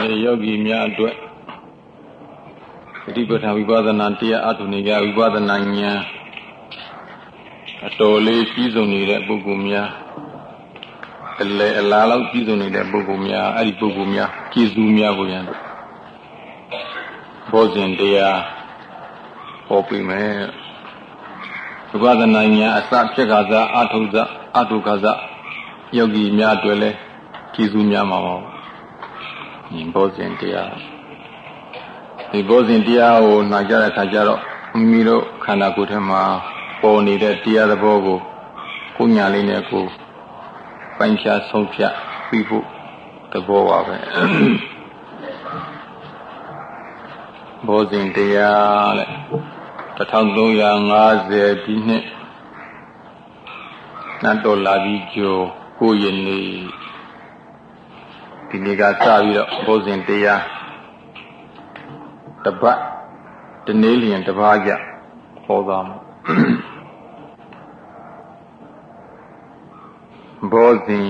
ဒီယောဂီများအတွက်ပฏิပဋ္ဌာဝိပဿနာတရားအထုနေကြဝိပဿနာဉာဏ်အတော်လေးကြီးစုံနေတဲ့ပုဂ္ဂိုလ်များအလေအလားလောက်ကြီးစုံနေတဲ့ပုဂ္ဂိုလ်များအဲ့ဒီပုဂ္ဂိုလ်များကျေစုများကိုရန်ဘောဇင်တရားဟောပြီးမယ်ဝိပဿနာဉာဏ်အစဖြစ်ခါစားအထုဇအထုခါစားယောဂီများအတွက်လည်းကျေစုများမှာပါ ဘောဇင်တရားဒီဘောဇင်တရားကိုနှာကြတဲ့အခါကျတော့မိမိတို့ခန္ဓာကိုယ်ထဲမှာပေါ်နေတဲ့တရားသဘောကိုကိုညာလေးနဲ့ကိုပိုင်းဖြားဆုံးဖြတ်ပြီးဖို့သဘောပါပဲဘောဇင်တရားတဲ့1350ဒီနှစ်နတ်တော်လာပြီးကျော်ကိုရနေ ဒီနေ့ကစပြီးတော့ဘောဇင်တရားတပတ်တနေ့လျင်တပါးကြဟောသွားမှာဘောဇင်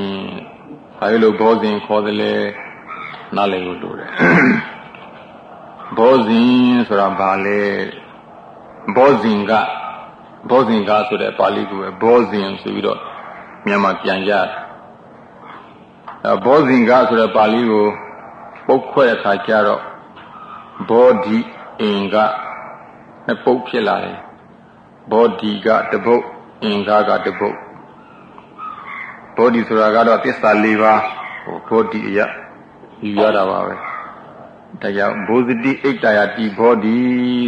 ဘာလို့ဘောဇင်ခေါ်တယ်လဲနားလည်လို့လို့တယ်ဘောဇင်ဆိုတာဘာလဲဘောဇင်ကဘောဇင်ကဆိုတဲ့ပါဠိကိုပဲဘောဇင်ဆိုပြီးတော့မြန်မာပြန်ရတယ် ဘောဇင်ကဆိုတဲ့ပါဠိကိုပုတ်ခွဲတဲ့အခါကျတော့ဘောဓိအင်္ဂနှစ်ပုတ်ဖြစ်လာတယ်ဘောဓိကတပုတ်အင်္ဂကတပုတ်ဘောဓိဆိုတာကတော့သစ္စာ၄ပါးဟိုဘောဓိအရယူရတာပါပဲဒါကြောင့်ဘောဇတိဣတ္တယတိဘောဓိ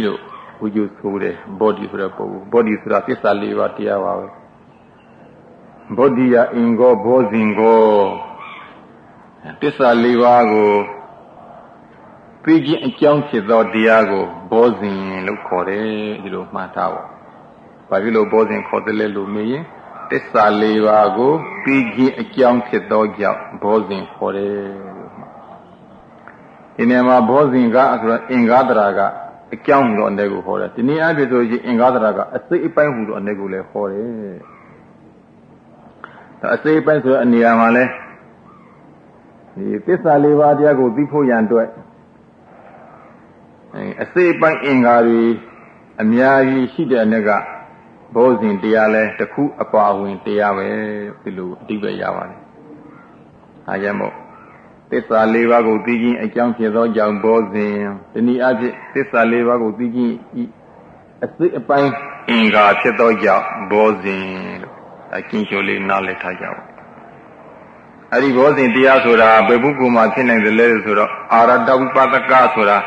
လို့ဝိဇ္ဇဆိုတယ်ဘောဓိဆိုတဲ့ပုဂ္ဂိုလ်ဘောဓိဆိုတာသစ္စာ၄ပါးတရားပါပဲဘောဓိယအင်္ဂောဘောဇင်ကို သစ္စာ၄ပါးကိုပြီးခြင်းအကြောင်းဖြစ်သောတရားကိုဘောဇင်လို့ခေါ်တယ်ဒီလိုမှတ်ထားပါဘာဖြစ်လို့ဘောဇင်ခေါ်တယ်လဲလို့မေးရင်သစ္စာ၄ပါးကိုပြီးခြင်းအကြောင်းဖြစ်သောကြောင့်ဘောဇင်ခေါ်တယ်လို့မှဒီနေရာမှာဘောဇင်ကဆိုတော့အင်္ဂါတရာကအကြောင်းဟူသောအနေကိုခေါ်တယ်ဒီနည်းအားဖြင့်ဆိုရင်အင်္ဂါတရာကအစိတ်အပိုင်းဟူသောအနေကိုလည်းခေါ်တယ်အစိတ်အပိုင်းဆိုတဲ့အနေရာမှာလဲ ဒီသစ္စာလေးပါးတရားကိုသိဖို့ရန်အတွက်အစိတ်ပိုင်းအင်္ဂါတွေအများကြီးရှိတဲ့အနေကဘောဇင်တရားလဲတစ်ခုအပါဝင်တရားပဲဒီလိုအတိပ္ပယ်ရပါတယ်။အားရမို့သစ္စာလေးပါးကိုသိခြင်းအကြောင်းဖြစ်သောကြောင့်ဘောဇင်ဒီနည်းအားဖြင့်သစ္စာလေးပါးကိုသိခြင်းအစိတ်အပိုင်းအင်္ဂါဖြစ်သောကြောင့်ဘောဇင်လို့အကျဉ်းချုပ်လေးနားလည်ထားကြပါ အဲ့ဒီဘောဇင်တရားဆိုတာဘယ်ပုဂ္ဂိုလ်မှဖြစ်နိုင်တယ်လဲဆိုတော့အာရတဝိပဒကဆိုတာ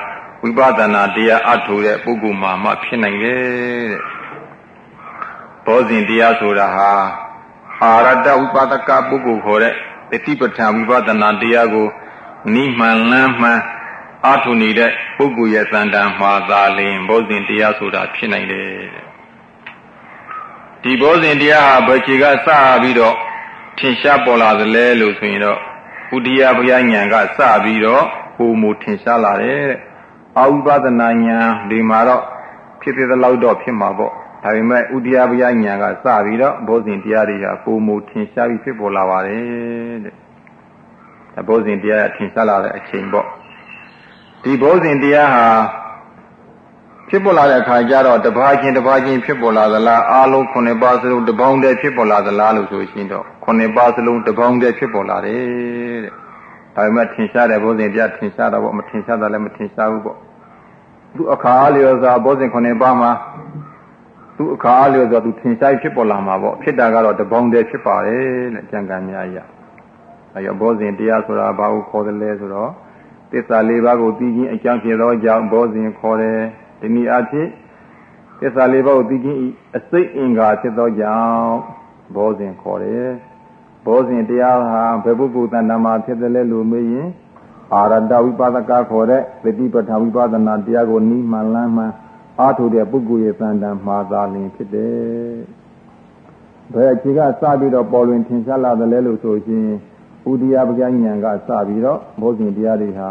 ဝိပဿနာတရားအထုတဲ့ပုဂ္ဂိုလ်မှမှဖြစ်နိုင်တယ်တဲ့ဘောဇင်တရားဆိုတာဟာအာရတဝိပဒကပုဂ္ဂိုလ်ခေါ်တဲ့တတိပဋ္ဌာန်ဝိပဿနာတရားကိုနိမှန်လန်းမှန်အထုနေတဲ့ပုဂ္ဂိုလ်ရဲ့သဏ္ဍာန်မှာသာလျှင်ဘောဇင်တရားဆိုတာဖြစ်နိုင်တယ်ဒီဘောဇင်တရားဟာဘယ်ချေကစပြီးတော့ ထင်ရှားပေါ်လာသလဲလို့ဆိုရင်တော့ဥဒိယဘုရားဉာဏ်ကစပြီးတော့ဟိုမူထင်ရှားလာတယ်တဲ့အဝိပဿနာဉာဏ်ဒီမှာတော့ဖြစ်ဖြစ်သလောက်တော့ဖြစ်မှာပေါ့ဒါပေမဲ့ဥဒိယဘုရားဉာဏ်ကစပြီးတော့ဘောဇင်တရားတွေဟာပုံမူထင်ရှားပြီးဖြစ်ပေါ်လာပါတယ်တဲ့ဒါဘောဇင်တရားထင်ရှားလာတဲ့အချိန်ပေါ့ဒီဘောဇင်တရားဟာ ဖြစ်ပေါ်လာတဲ့အခါကျတော့တပါးချင်းတပါးချင်းဖြစ်ပေါ်လာသလားအာလုံးခုနှစ်ပါးစလုံးတပေါင်းတည်းဖြစ်ပေါ်လာသလားလို့ဆိုရှင်တော့ခုနှစ်ပါးစလုံးတပေါင်းတည်းဖြစ်ပေါ်လာတယ်တဲ့ဒါပေမဲ့ထင်ရှားတဲ့ဘောဇင်တရားထင်ရှားတာပေါ့မထင်ရှားတာလည်းမထင်ရှားဘူးပေါ့သူအခါအားလျော်စွာဘောဇင်ခုနှစ်ပါးမှာသူအခါအားလျော်စွာသူထင်ရှားဖြစ်ပေါ်လာမှာပေါ့ဖြစ်တာကတော့တပေါင်းတည်းဖြစ်ပါတယ်တဲ့ကြံကံများရအဲရဘောဇင်တရားဆိုတာဘာကိုခေါ်တယ်လဲဆိုတော့သစ္စာလေးပါးကိုသိခြင်းအကြောင်းဖြစ်သောကြောင့်ဘောဇင်ခေါ်တယ် ဒီနည်းအားဖြင့်သစ္စာလေးပါးကိုသိခြင်းအစိတ်အင်္ဂါဖြစ်သောကြောင့်ဘောဇင်ခေါ်တယ်ဘောဇင်တရားဟာဘယ်ပုဂ္ဂိုလ်တဏ္ဍာမှာဖြစ်တယ်လဲလို့မေးရင်အာရတဝိပဒကခေါ်တဲ့သတိပဋ္ဌာဝိပဒနာတရားကိုနိမှန်လမ်းမှန်အားထုတ်တဲ့ပုဂ္ဂိုလ်ရဲ့တဏ္ဍာမှာသာလင်ဖြစ်တယ်ဘယ်အခြေကစပြီးတော့ပေါ်လွင်ထင်ရှားလာတယ်လဲလို့ဆိုရင်ဥဒိယပညာဉာဏ်ကစပြီးတော့ဘောဇင်တရားတွေဟာ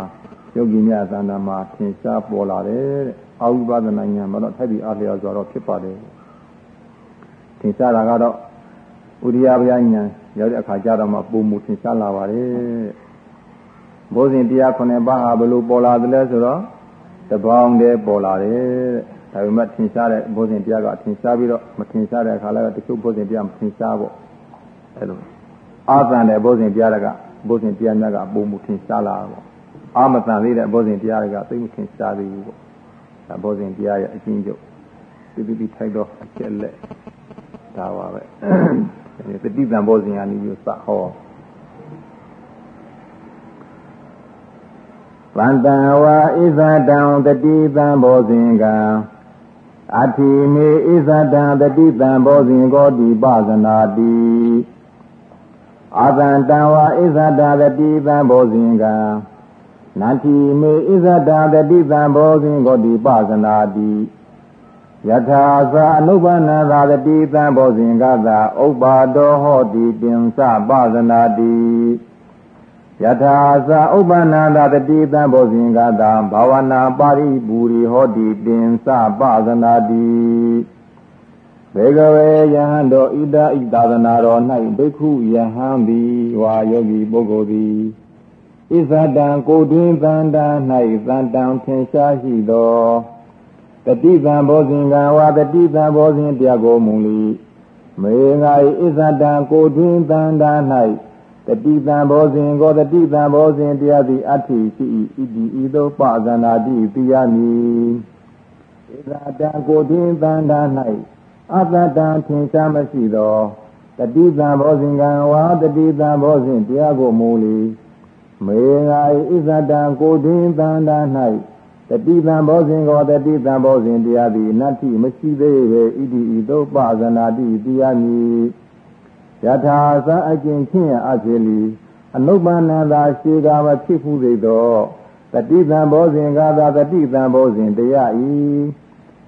ယောဂီများတဏ္ဍာမှာထင်ရှားပေါ်လာတယ်တဲ့ အဝိပဒနာဉာဏ်မှာတော့ထိုက်ပြီးအားလျော်စွာတော့ဖြစ်ပါတယ်ထင်ရှားတာကတော့ဥဒိယပညာဉာဏ်ရောက်တဲ့အခါကျတော့မှပုံမူထင်ရှားလာပါတယ်ဘိုးစဉ်တရားခုနှစ်ပါးဟာဘယ်လိုပေါ်လာသလဲဆိုတော့တပေါင်းတည်းပေါ်လာတယ်တဲ့ဒါပေမဲ့ထင်ရှားတဲ့ဘိုးစဉ်တရားကထင်ရှားပြီးတော့မထင်ရှားတဲ့အခါလည်းတချို့ဘိုးစဉ်တရားမထင်ရှားပေါ့အဲလိုအာသန်တဲ့ဘိုးစဉ်တရားကဘိုးစဉ်တရားများကပုံမှုထင်ရှားလာပေါ့အာမတန်သေးတဲ့ဘိုးစဉ်တရားတွေကသိမထင်ရှားသေးဘူးပေါ့ ဒါဘိုးစဉ်တရားရဲ့အချင်းချုပ်ပြပြပြထိုက်တော့အချက်လက်ဒါပါပဲတတိတံဘိုးစဉ်ကနေပြီးစဟောဗန္တဝါဣဇတံတတိတံဘောဇင်ကံအထိမေဣဇတံတတိတံဘောဇင်ကောတိပသနာတိအာသံတံဝါဣဇတတတိတံဘောဇင်ကံ နာတိမေဣဇတတတိတံဘောဇင်ကောတိပသနာတိယထာသာအနုပ္ပန္နသာတတိတံဘောဇင်ကသာဥပ္ပါဒောဟောတိတင်္စပသနာတိယထာသာဥပ္ပန္နသာတတိတံဘောဇင်ကသာဘာဝနာပါရိပူရိဟောတိတင်္စပသနာတိဘေကဝေယဟံတော်ဣဒဣသာသနာတော်၌ဘိက္ခုယဟံသည်ဝါယောဂီပုဂ္ဂိုလ်သည် ဣဇတံကိုတွင်တန်တာ၌တန်တံထင်ရှားရှိသောတတိတံဘောဇင်ကဝါတတိတံဘောဇင်တရားကိုမူလီမေငါဣဇတံကိုတွင်တန်တာ၌တတိတံဘောဇင်ကိုတတိတံဘောဇင်တရားသည်အဋ္ဌိရှိ၏ဣတိဤသို့ပဇနာတိပိယမည်ဣဇတံကိုတွင်တန်တာ၌အတ္တတံထင်ရှားမရှိသောတတိတံဘောဇင်ကံဝါတတိတံဘောဇင်တရားကိုမူလီ မေငါဣဇတံကိုတွင်တန်တာ၌တတိတံဘောဇင်ကိုတတိတံဘောဇင်တရားသည်နတ္တိမရှိသေးပေဣတိဤသို့ပဇနာတိတရားမည်ယထာသအကျင့်ချင်းအဖြစ်လီအနုပ္ပန္နသာရှိကာမဖြစ်မှုသေးသောတတိတံဘောဇင်ကသာတတိတံဘောဇင်တရားဤ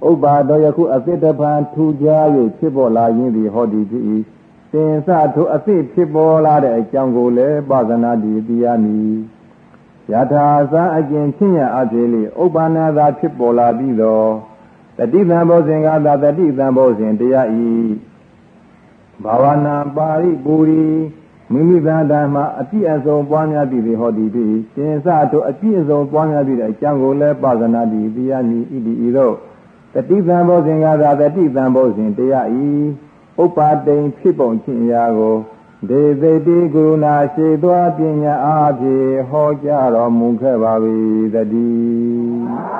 ဥပ္ပါတော်ယခုအသစ်တပံထူကြ၍ဖြစ်ပေါ်လာခြင်းသည်ဟောဒီဖြစ်၏ စင်စထိုအသစ်ဖြစ်ပေါ်လာတဲ့အကြောင်းကိုလည်းပါဇနာတိတရားမည်ယထာသအကျင့်ချင်းအဖြစ်လီဥပ္ပန္နသာဖြစ်ပေါ်လာပြီးသောတတိတံဘောဇင်ကသာတတိတံဘောဇင်တရားဤဘာဝနာပါရိပူရိမိမိသာဓမ္မအပြည့်အစုံပွားများပြီးဟောဒီပြီးရှင်စတို့အပြည့်အစုံပွားများပြီးတဲ့အကြောင်းကိုလည်းပါဇနာတိတရားမည်ဣတိဤသို့တတိတံဘောဇင်ကသာတတိတံဘောဇင်တရားဤ ဥပ္ပါတိန်ဖြစ်ပုံချင်းရာကိုဒေသိတိကရုဏာရှိသောပညာအားဖြင့်ဟောကြားတော်မူခဲ့ပါ၏တည်း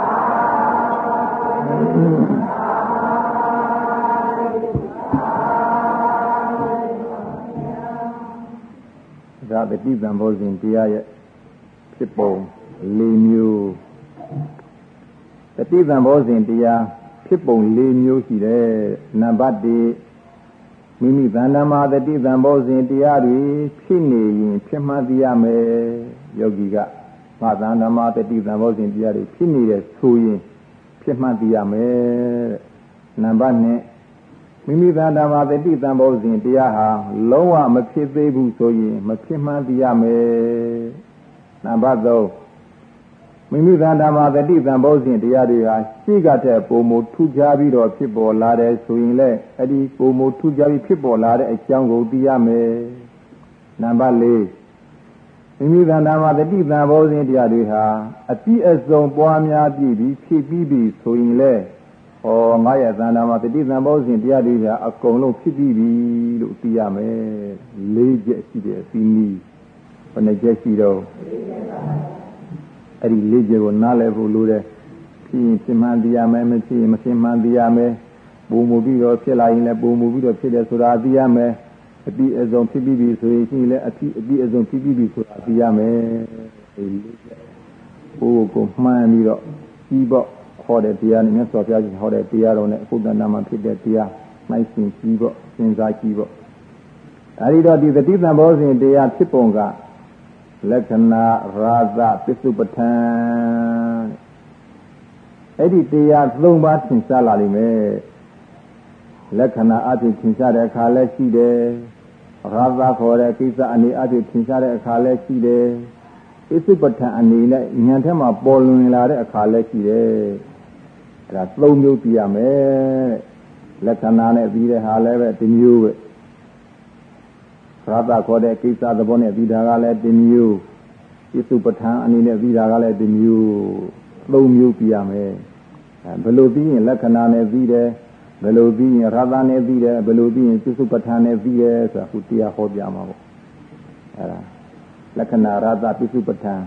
ဒါတတိတံဘောဇဉ်တရားရဲ့ဖြစ်ပုံ၄မျိုးတတိတံဘောဇဉ်တရားဖြစ်ပုံ၄မျိုးရှိတယ်နံပါတ်1 မိမိဗန္ဓမာတတိတံဘောဇဉ်တရားတွေဖြစ်နေရင်ဖြစ်မှသိရမယ်ယောဂီကမသန္ဓမာတတိတံဘောဇဉ်တရားတွေဖြစ်နေတယ်ဆိုရင်ဖြစ်မှသိရမယ်နံပါတ်2မိမိသာဓမ္မတတိတံဘောဇဉ်တရားဟာလုံးဝမဖြစ်သေးဘူးဆိုရင်မဖြစ်မှန်းသိရမယ်။နံပါတ်3 မိမိသာဓမ္မတတိတံဘောဇဉ်တရားတွေဟာရှိကတဲ့ပုံမထူးခြားပြီးတော့ဖြစ်ပေါ်လာတယ်ဆိုရင်လည်းအဲ့ဒီပုံမထူးခြားပြီးဖြစ်ပေါ်လာတဲ့အကြောင်းကိုသိရမယ်။နံပါတ်4မိမိသန္တာမှာတတိတံဘောဇဉ်တရားတွေဟာအပြည့်အစုံပွားများပြီးပြီးဖြစ်ပြီးပြီဆိုရင်လည်းဟောငါရဲ့သန္တာမှာတတိသံဘောဇဉ်တရားတွေကအကုန်လုံးဖြစ်ပြီးပြီလို့သိရမယ်လေးချက်ရှိတယ်သီနီဘယ်နှချက်ရှိတော့ အဲ့ဒီလေးချက်ကိုနားလည်ဖို့လိုတယ်ဖြစ်ရင်ဖြစ်မှန်းသိရမယ်မဖြစ်ရင်မဖြစ်မှန်းသိရမယ်ပုံမူပြီးတော့ဖြစ်လာရင်လည်းပုံမူပြီးတော့ဖြစ်တယ်ဆိုတာသိရမယ်အပြည့်အစုံဖြစ်ပြီးပြီဆိုရင်ရှိလည်းအပြည့်အပြည့်အစုံဖြစ်ပြီးပြီဆိုတာသိရမယ်ဒီလေးချက်ဟိုကိုမှန်းပြီးတော့ပြီးပေါ့ဟောတဲ့တရားနဲ့မြတ်စွာဘုရားကြီးဟောတဲ့တရားတော်နဲ့အခုတဏ္ဍမှာဖြစ်တဲ့တရားနိုင်ရှင်ကြည့်ပေါ့စဉ်းစားကြည့်ပေါ့အဲဒီတော့ဒီသတိတံဘောဇဉ်တရားဖြစ်ပုံက လက္ခဏာရာဇပစ္စုပ္ပထံအဲ့ဒီတရား၃ပါးသင်ရှားလာလိမ့်မယ်လက္ခဏာအဖြစ်သင်ရှားတဲ့အခါလဲရှိတယ်ရာဇခေါ်တဲ့ကိစ္စအနေအဖြစ်သင်ရှားတဲ့အခါလဲရှိတယ်ပစ္စုပ္ပထံအနေနဲ့ဉာဏ်ထဲမှာပေါ်လွင်လာတဲ့အခါလဲရှိတယ်အဲ့ဒါသုံးမျိုးပြရမယ်လက္ခဏာနဲ့ပြီးတဲ့ဟာလည်းပဲဒီမျိုးပဲ ရတခေါ်တဲ့ကိစ္စသဘောနဲ့ပြီးတာကလည်းဒီမျိုးပြစုပဋ္ဌာန်အနေနဲ့ပြီးတာကလည်းဒီမျိုးသုံးမျိုးပြရမယ်ဘယ်လိုပြီးရင်လက္ခဏာနဲ့ပြီးတယ်ဘယ်လိုပြီးရင်ရသနဲ့ပြီးတယ်ဘယ်လိုပြီးရင်ပြစုပဋ္ဌာန်နဲ့ပြီးတယ်ဆိုတာခုတရားဟောပြမှာပေါ့အဲဒါလက္ခဏာရသပြစုပဋ္ဌာန်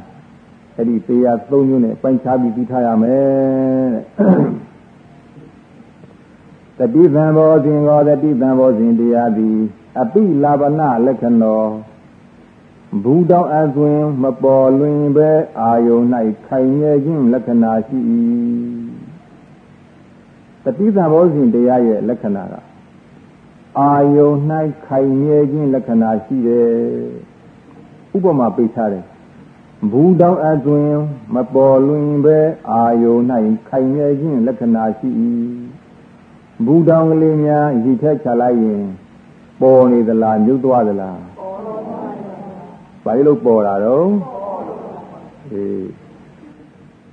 အဲ့ဒီတရားသုံးမျိုးနဲ့ပိုင်းခြားပြီးပြီးထားရမယ်တတိသံဘောဇင်ကောတတိသံဘောဇင်တရားသည် အပိလာဗနာလက္ခဏောဘူတောင်အသွင်မပေါ်လွင်ပဲအာယုန်၌ခိုင်မြဲခြင်းလက္ခဏာရှိ၏တတိသဘောစဉ်တရားရဲ့လက္ခဏာကအာယုန်၌ခိုင်မြဲခြင်းလက္ခဏာရှိတယ်ဥပမာပိတ်ထားတယ်ဘူတောင်အသွင်မပေါ်လွင်ပဲအာယုန်၌ခိုင်မြဲခြင်းလက္ခဏာရှိ၏ဘူတောင်ကလေးများရည်ထက်ချလိုက်ရင် ပေါ်နေသလားမြုပ်သွားသလားဘာလို့ပေါ်တာတော့အေး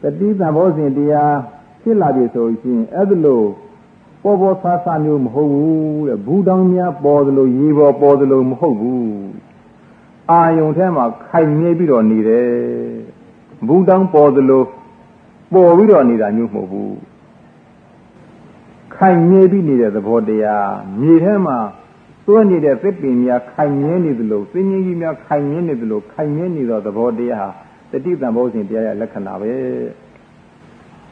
တတိသဘောစဉ်တရားဖြစ်လာပြီဆိုရင်အဲ့ဒါလို့ပေါ်ပေါ်ဆာဆာမျိုးမဟုတ်ဘူးတဲ့ဘူးတောင်များပေါ်သလိုရေပေါ်ပေါ်သလိုမဟုတ်ဘူးအာယုံထဲမှာခိုင်မြဲပြီးတော့နေတယ်ဘူးတောင်ပေါ်သလိုပေါ်ပြီးတော့နေတာမျိုးမဟုတ်ဘူးခိုင်မြဲပြီးနေတဲ့သဘောတရားမြေထဲမှာ သွန်းနေတဲ့သစ်ပင်များခိုင်မြဲနေသလိုစင်းကြီးကြီးများခိုင်မြဲနေသလိုခိုင်မြဲနေသောသဘောတရားဟာတတိတံဘောဇဉ်တရားရဲ့လက္ခဏာပဲ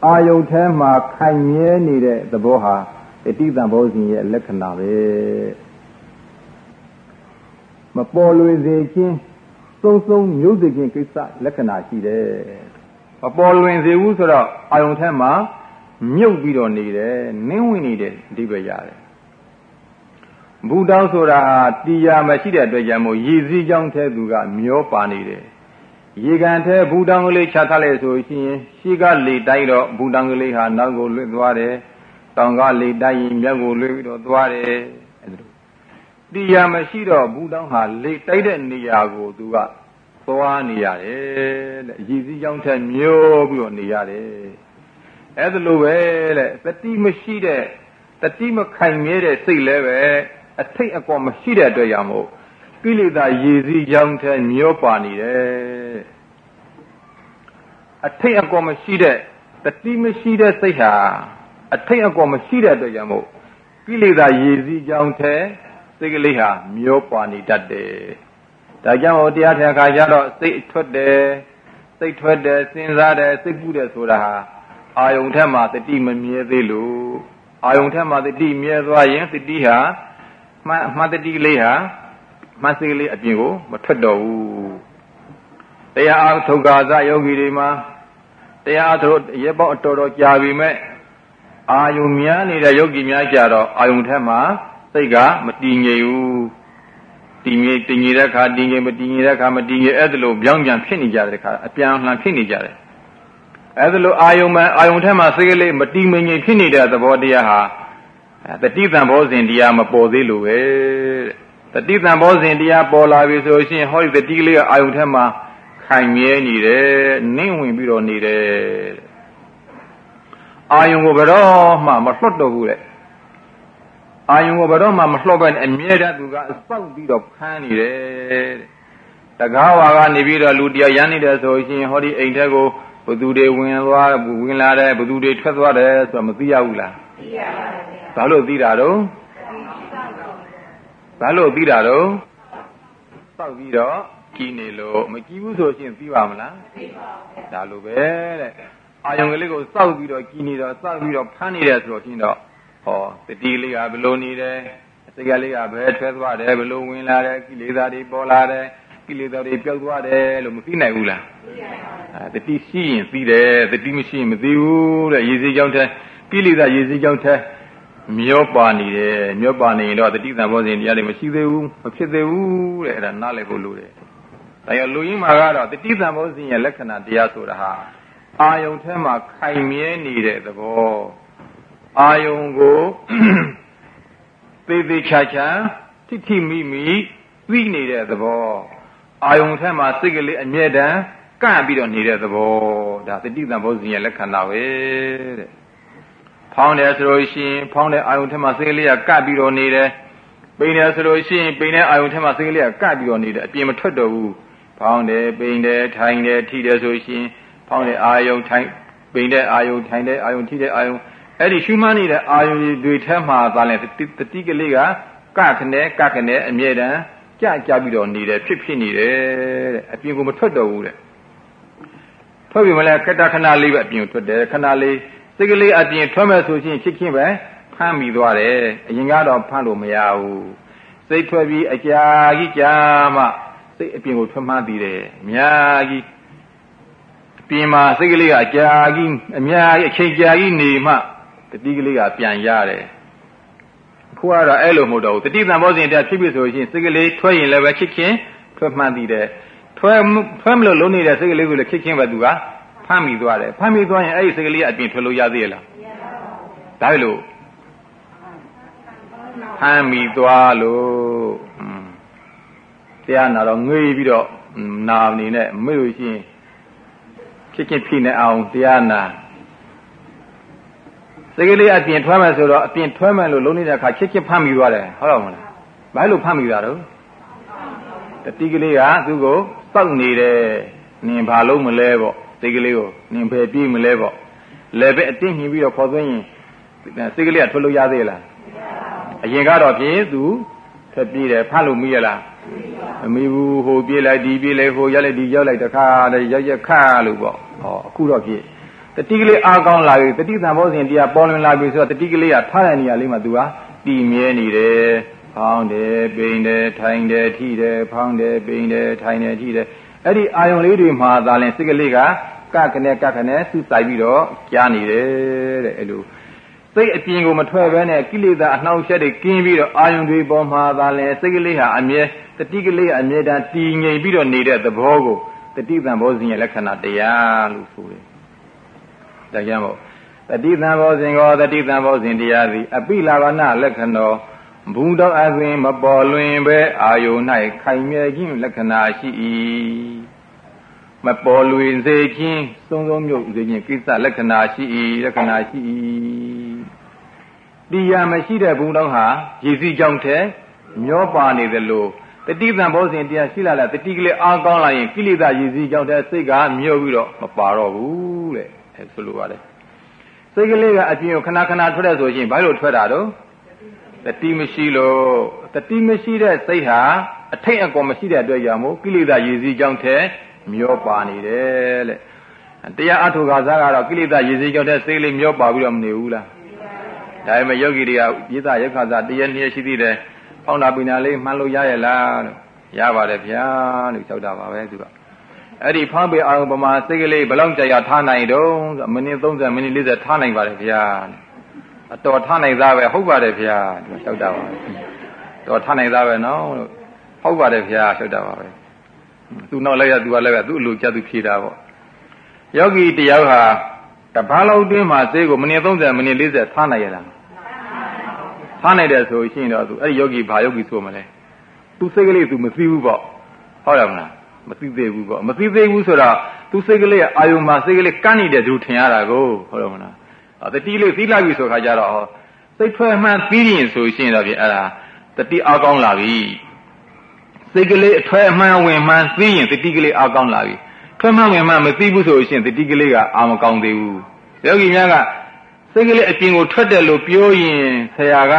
အာယုန်ထဲမှာခိုင်မြဲနေတဲ့သဘောဟာတတိတံဘောဇဉ်ရဲ့လက္ခဏာပဲမပေါ်လွေစေခြင်းသုံးသုံးမျိုးစေခြင်းကိစ္စလက္ခဏာရှိတယ်မပေါ်လွင်စေဘူးဆိုတော့အာယုန်ထဲမှာမြုပ်ပြီးတော့နေတယ်နင်းဝင်နေတယ်အဓိပ္ပာယ်ရတယ် ဘူတောင်းဆိုတာဟာတရားမရှိတဲ့အတွက်ကြောင့်မို့ရည်စည်းကြောင်းထဲသူကမျောပါနေတယ်ရေကန်ထဲဘူတောင်းကလေးချထားလိုက်ဆိုရှင်ရှေးကလေတိုက်တော့ဘူတောင်းကလေးဟာနောက်ကိုလွတ်သွားတယ်တောင်ကလေတိုက်ရင်မြောက်ကိုလွတ်ပြီးတော့သွားတယ်အဲဒါတရားမရှိတော့ဘူတောင်းဟာလေတိုက်တဲ့နေရာကိုသူကသွားနေရတယ်တဲ့ရည်စည်းကြောင်းထဲမျောပြီးတော့နေရတယ်အဲဒါလိုပဲတဲ့တတိမရှိတဲ့တတိမခိုင်မြဲတဲ့စိတ်လည်းပဲ အထိတ်အကွာမရှိတဲ့အတွက်ကြောင့်မို့ကိလေသာရည်စည်းကြောင်းထဲမျောပါနေတယ်အထိတ်အကွာမရှိတဲ့တတိမရှိတဲ့စိတ်ဟာအထိတ်အကွာမရှိတဲ့အတွက်ကြောင့်မို့ကိလေသာရည်စည်းကြောင်းထဲစိတ်ကလေးဟာမျောပါနေတတ်တယ်ဒါကြောင့်တရားထင်ခါကျတော့စိတ်ထွက်တယ်စိတ်ထွက်တယ်စဉ်းစားတယ်စိတ်ကူးတယ်ဆိုတာဟာအာယုံထက်မှတတိမမြဲသေးလို့အာယုံထက်မှတတိမြဲသွားရင်တတိဟာ မှန်မှန်တတိလေးဟာမှန်စိလေးအပြင်ကိုမထွက်တော့ဘူးတရားအားထုတ်ကာသယောဂီတွေမှာတရားအားထုတ်ရေပေါအတော်တော်ကြာပြီမဲ့အာယုံများနေတဲ့ယောဂီများကြတော့အာယုံထက်မှာစိတ်ကမတည်ငြိမ်ဘူးတည်ငြိမ်တည်ငြိမ်တဲ့ခါတည်ငြိမ်မတည်ငြိမ်တဲ့ခါမတည်ငြိမ်အဲ့ဒါလိုပြောင်းပြန်ဖြစ်နေကြတဲ့ခါအပြန်အလှန်ဖြစ်နေကြတယ်အဲ့ဒါလိုအာယုံမှအာယုံထက်မှာစိတ်ကလေးမတည်မငြိမ်ဖြစ်နေတဲ့သဘောတရားဟာ တတိတံဘောဇဉ်တရားမပေါ်သေးလို့ပဲတတိတံဘောဇဉ်တရားပေါ်လာပြီဆိုရှင်ဟောဒီတတိလေးကအာယုံထက်မှာခိုင်မြဲနေတယ်နင့်ဝင်ပြီးတော့နေတယ်အာယုံကိုဘယ်တော့မှမလွတ်တော့ဘူးလေအာယုံကိုဘယ်တော့မှမလွတ်ပဲအမြဲတမ်းသူကစောက်ပြီးတော့ဖမ်းနေတယ်တကားဝါကနေပြီးတော့လူတရားရမ်းနေတယ်ဆိုရှင်ဟောဒီအိမ်ထက်ကိုဘသူတွေဝင်သွားဝင်လာတယ်ဘသူတွေထွက်သွားတယ်ဆိုတော့မသိရဘူးလား သိရပါတယ်ဘာလို့သိတာတော့ဘာလို့သိတာတော့စောက်ပြီးတော့ကြည်နေလို့မကြည်ဘူးဆိုရှင်သိပါမလားသိပါဘူးဒါလိုပဲတဲ့အာယုံကလေးကိုစောက်ပြီးတော့ကြည်နေတော့စောက်ပြီးတော့ဖမ်းနေတယ်ဆိုတော့ရှင်တော့ဟောတတိလေးကဘလို့နေတယ်စိတ်ကလေးကဘယ်ထွက်သွားတယ်ဘလို့ဝင်လာတယ်ကိလေသာတွေပေါ်လာတယ်ကိလေသာတွေပျောက်သွားတယ်လို့မသိနိုင်ဘူးလားသိပါဘူးအဲတတိရှိရင်သိတယ်တတိမရှိရင်မသိဘူးတဲ့ရေစီးကြောင်းတဲ့ ကိလေသာရေစီးကြောင်းတဲ့မျောပါနေတယ်မျောပါနေရင်တော့တတိတံဘောဇဉ်တရားတွေမရှိသေးဘူးမဖြစ်သေးဘူးတဲ့အဲ့ဒါနားလည်ဖို့လိုတယ်ဒါကြောင့်လူရင်းမှာကတော့တတိတံဘောဇဉ်ရဲ့လက္ခဏာတရားဆိုတာဟာအာယုံထဲမှာခိုင်မြဲနေတဲ့သဘောအာယုံကိုသေသေးချာချာထိထိမိမိသိနေတဲ့သဘောအာယုံထဲမှာစိတ်ကလေးအမြဲတမ်းကန့်ပြီးတော့နေတဲ့သဘောဒါတတိတံဘောဇဉ်ရဲ့လက္ခဏာပဲတဲ့ ဖောင်းတယ်ဆိုလို့ရှိရင်ဖောင်းတဲ့အာယုံထဲမှာစိတ်ကလေးကကပ်ပြီးတော့နေတယ်ပိန်တယ်ဆိုလို့ရှိရင်ပိန်တဲ့အာယုံထဲမှာစိတ်ကလေးကကပ်ပြီးတော့နေတယ်အပြင်မထွက်တော့ဘူးဖောင်းတယ်ပိန်တယ်ထိုင်တယ်ထိတယ်ဆိုရှင်ဖောင်းတယ်အာယုံထိုင်ပိန်တဲ့အာယုံထိုင်တဲ့အာယုံထိတဲ့အာယုံအဲ့ဒီရှုမှန်းနေတဲ့အာယုံတွေထဲမှာသာလဲတတိကလေးကကခနဲ့ကခနဲ့အမြဲတမ်းကြကြပြီးတော့နေတယ်ဖြစ်ဖြစ်နေတယ်တဲ့အပြင်ကိုမထွက်တော့ဘူးတဲ့ထွက်ပြီမလဲခတခဏလေးပဲအပြင်ထွက်တယ်ခဏလေး စိတ်ကလေးအပြင်ထွက်မဲ့ဆိုရှင်ချစ်ချင်းပဲဖမ်းမိသွားတယ်အရင်ကတော့ဖမ်းလို့မရဘူးစိတ်ထွက်ပြီးအကြာကြီးကြာမှစိတ်အပြင်ကိုထွက်မှန်းသေးတယ်အများကြီးအပြင်မှာစိတ်ကလေးကအကြာကြီးအများကြီးအချိန်ကြာကြီးနေမှတတိကလေးကပြန်ရတယ်ခိုးကတော့အဲ့လိုမဟုတ်တော့ဘူးတတိတံဘောဇင်တက်ဖြစ်ဖြစ်ဆိုရင်စိတ်ကလေးထွက်ရင်လည်းပဲချစ်ချင်းထွက်မှန်းသေးတယ်ထွက်ထွက်မလို့လုံးနေတဲ့စိတ်ကလေးကိုလည်းချစ်ချင်းပဲသူက ဖမ်းမိသွားတယ်ဖမ်းမိသွားရင်အဲ့ဒီစိတ်ကလေးအပြင်ထွက်လို့ရသေးရဲ့လားမရပါဘူးဒါပဲလို့ဖမ်းမိသွားလို့တရားနာတော့ငွေပြီးတော့နာနေနဲ့မေ့လို့ရှိရင်ဖြစ်ချင်းဖြစ်နေအောင်တရားနာစိတ်ကလေးအပြင်ထွက်မယ်ဆိုတော့အပြင်ထွက်မယ်လို့လုံးနေတဲ့အခါချစ်ချစ်ဖမ်းမိသွားတယ်ဟုတ်တော့မလားဘာလို့ဖမ်းမိတာတော့တတိကလေးကသူ့ကိုစောက်နေတယ်နင်ဘာလို့မလဲပေါ့ စိတ်ကလေးကိုနင်ဖယ်ပြေးမလဲပေါ့လည်းပဲအတင်းညှင်ပြီးတော့ခေါ်သွင်းရင်စိတ်ကလေးကထွက်လို့ရသေးလားအရင်ကတော့ဖြင့်သူထွက်ပြေးတယ်ဖမ်းလို့မိရလားမမိဘူးဟိုပြေးလိုက်ဒီပြေးလိုက်ဟိုရက်လိုက်ဒီရောက်လိုက်တခါတည်းရက်ရက်ခါလို့ပေါ့ဟောအခုတော့ဖြင့်တတိကလေးအားကောင်းလာပြီတတိသံဘောဇဉ်တရားပေါ်လွင်လာပြီဆိုတော့တတိကလေးကထားတဲ့နေရာလေးမှာသူကတည်မြဲနေတယ်ဖောင်းတယ်ပိန်တယ်ထိုင်တယ်ထိတယ်ဖောင်းတယ်ပိန်တယ်ထိုင်တယ်ထိတယ် အဲ့ဒီအာယုံလေးတွေမှာသာလင်စိတ်ကလေးကကကနဲ့ကကနဲ့စုဆိုင်ပြီးတော့ကြားနေတယ်တဲ့အဲ့လိုစိတ်အပြင်ကိုမထွက်ဘဲနဲ့ကိလေသာအနှောင့်အယှက်တွေကင်းပြီးတော့အာယုံတွေပေါ်မှာသာလင်စိတ်ကလေးဟာအမြဲတတိကလေးအမြဲတမ်းတည်ငြိမ်ပြီးတော့နေတဲ့သဘောကိုတတိတံဘောဇဉ်ရဲ့လက္ခဏာတရားလို့ဆိုတယ်။ဒါကြောင့်မို့တတိတံဘောဇဉ်ကောတတိတံဘောဇဉ်တရားသည်အပိလာဝနလက္ခဏော ဘုံတော်အသွင်မပေါ်လွင်ပဲအာယုန်၌ခိုင်မြဲခြင်းလက္ခဏာရှိ၏မပေါ်လွင်စေခြင်းသုံးသုံးမြုပ်စေခြင်းကိစ္စလက္ခဏာရှိ၏လက္ခဏာရှိ၏တရားမရှိတဲ့ဘုံတော်ဟာရည်စည်းကြောင့်တဲ့မျောပါနေသလိုတတိတံဘောဇဉ်တရားရှိလာလားတတိကလေးအားကောင်းလာရင်ကိလေသာရည်စည်းကြောင့်တဲ့စိတ်ကမြုပ်ပြီးတော့မပါတော့ဘူးတဲ့အဲဆိုလိုပါတယ်စိတ်ကလေးကအပြင်ကိုခဏခဏထွက်တဲ့ဆိုရင်ဘာလို့ထွက်တာတော့ တတိမရှိလို့တတိမရှိတဲ့စိတ်ဟာအထိတ်အကောမရှိတဲ့အတွက်ကြောင့်မို့ကိလေသာရည်စည်းကြောင့်တဲ့မျောပါနေတယ်တဲ့တရားအထုခါစားကတော့ကိလေသာရည်စည်းကြောင့်တဲ့စိတ်လေးမျောပါပြီးတော့မနေဘူးလားဒါပေမဲ့ယောဂီတွေကပိသရက်ခါစားတရနေ့ရှိသေးတယ်ဖောင်းတာပိနာလေးမှန်းလို့ရရဲ့လားလို့ရပါတယ်ဗျာလို့ကြောက်တာပါပဲသူကအဲ့ဒီဖောင်းပေအောင်ပမာစိတ်ကလေးဘလောက်ကြာရထားနိုင်တုံးဆိုမိနစ်30မိနစ်40ထားနိုင်ပါတယ်ဗျာ အတော်ထားနိုင်သားပဲဟုတ်ပါတယ်ဗျာသူကြောက်တာပါတော်ထားနိုင်သားပဲနော်လို့ဟုတ်ပါတယ်ဗျာကြောက်တာပါပဲသူနောက်လည်းရသူကလည်းရသူ့အလိုကြသူဖြေတာပေါ့ယောဂီတယောက်ဟာတပတ်လောက်တွင်းမှာစိတ်ကိုမိနစ်30မိနစ်40ထားနိုင်ရလားထားနိုင်တယ်ဆိုရှင်တော့သူအဲ့ဒီယောဂီဘာယောဂီဆိုမလဲသူစိတ်ကလေးသူမသိဘူးပေါ့ဟုတ်တယ်မလားမသိသေးဘူးပေါ့မသိသေးဘူးဆိုတော့သူစိတ်ကလေးအာယုံမှာစိတ်ကလေးကန်းနေတယ်သူထင်ရတာကိုဟုတ်တယ်မလား တတိလေးသီးလိုက်ပြီဆိုခါကြတော့စိတ်ထွက်မှန်းပြီးရင်ဆိုရှင်တော့ပြင်အဲ့ဒါတတိအားကောင်းလာပြီစိတ်ကလေးအထွဲအမှန်းဝင်မှန်းသိရင်တတိကလေးအားကောင်းလာပြီထွက်မှန်းဝင်မှန်းမသိဘူးဆိုရှင်တတိကလေးကအာမကောင်းသေးဘူးယောဂီများကစိတ်ကလေးအပြင်ကိုထွက်တယ်လို့ပြောရင်ဆရာက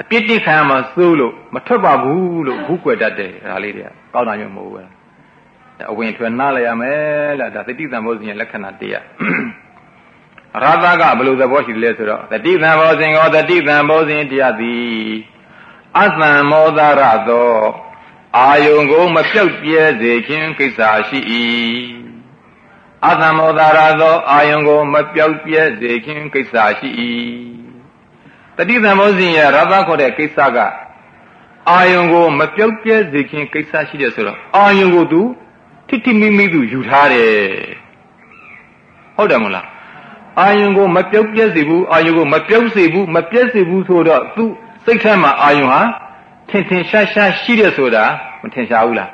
အပြစ်တိခံရမှာစိုးလို့မထွက်ပါဘူးလို့ဘူးကွယ်တတ်တယ်ဒါလေးတွေကကောင်းတာမျိုးမဟုတ်ဘူးအဝင်ထွက်နားလည်ရမယ်လားဒါသတိတံဘောဇဉ်ရဲ့လက္ခဏာတရား ရသကဘယ်လိုသဘောရှိတယ်လဲဆိုတော့သတိတံဘောဇဉ်ကောသတိတံဘောဇဉ်တရားသည်အသံမောဒရသောအာယုံကိုမပြောက်ပြဲစေခြင်းကိစ္စရှိ၏အသံမောဒရသောအာယုံကိုမပြောက်ပြဲစေခြင်းကိစ္စရှိ၏တတိသံဘောဇဉ်ရဲ့ရသခေါ်တဲ့ကိစ္စကအာယုံကိုမပြောက်ပြဲစေခြင်းကိစ္စရှိတယ်ဆိုတော့အာယုံကိုသူထိထိမိမိသူယူထားတယ်ဟုတ်တယ်မလား အာယုံကိုမပြုတ်ပြက်စေဘူးအာယုံကိုမပြုတ်စေဘူးမပြက်စေဘူးဆိုတော့သူစိတ်ထဲမှာအာယုံဟာထင်ထင်ရှားရှားရှိတယ်ဆိုတာမထင်ရှားဘူးလား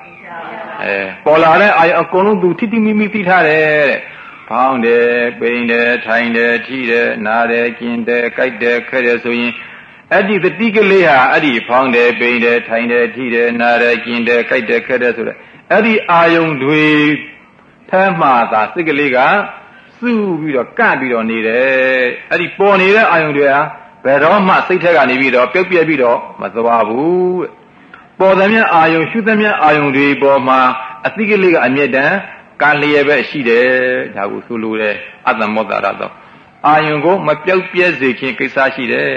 အဲပေါ်လာတဲ့အာယုံအကုန်လုံးသူထိထိမိမိသိထားတယ်တဲ့ဖောင်းတယ်ပိန်တယ်ထိုင်တယ်ထိတယ်နားတယ်ကျင်တယ်ကြိုက်တယ်ခဲတယ်ဆိုရင်အဲ့ဒီတတိကလေးဟာအဲ့ဒီဖောင်းတယ်ပိန်တယ်ထိုင်တယ်ထိတယ်နားတယ်ကျင်တယ်ကြိုက်တယ်ခဲတယ်ဆိုတဲ့အဲ့ဒီအာယုံတွေထဲမှာသာစိတ်ကလေးက စုပြီးတော့ကန့်ပြီးတော့နေတယ်အဲ့ဒီပေါ်နေတဲ့အာယုံတွေဟာဘယ်တော့မှစိတ်ထက်ကနေပြီးတော့ပြုတ်ပြက်ပြီးတော့မသွားဘူးတဲ့ပေါ်သမျှအာယုံရှုသမျှအာယုံတွေပေါ်မှာအသိကလေးကအမြဲတမ်းကလျက်ပဲရှိတယ်ဒါကိုဆိုလိုတယ်အတ္တမောတ္တရတော့အာယုံကိုမပြောက်ပြဲစေခြင်းကိစ္စရှိတယ်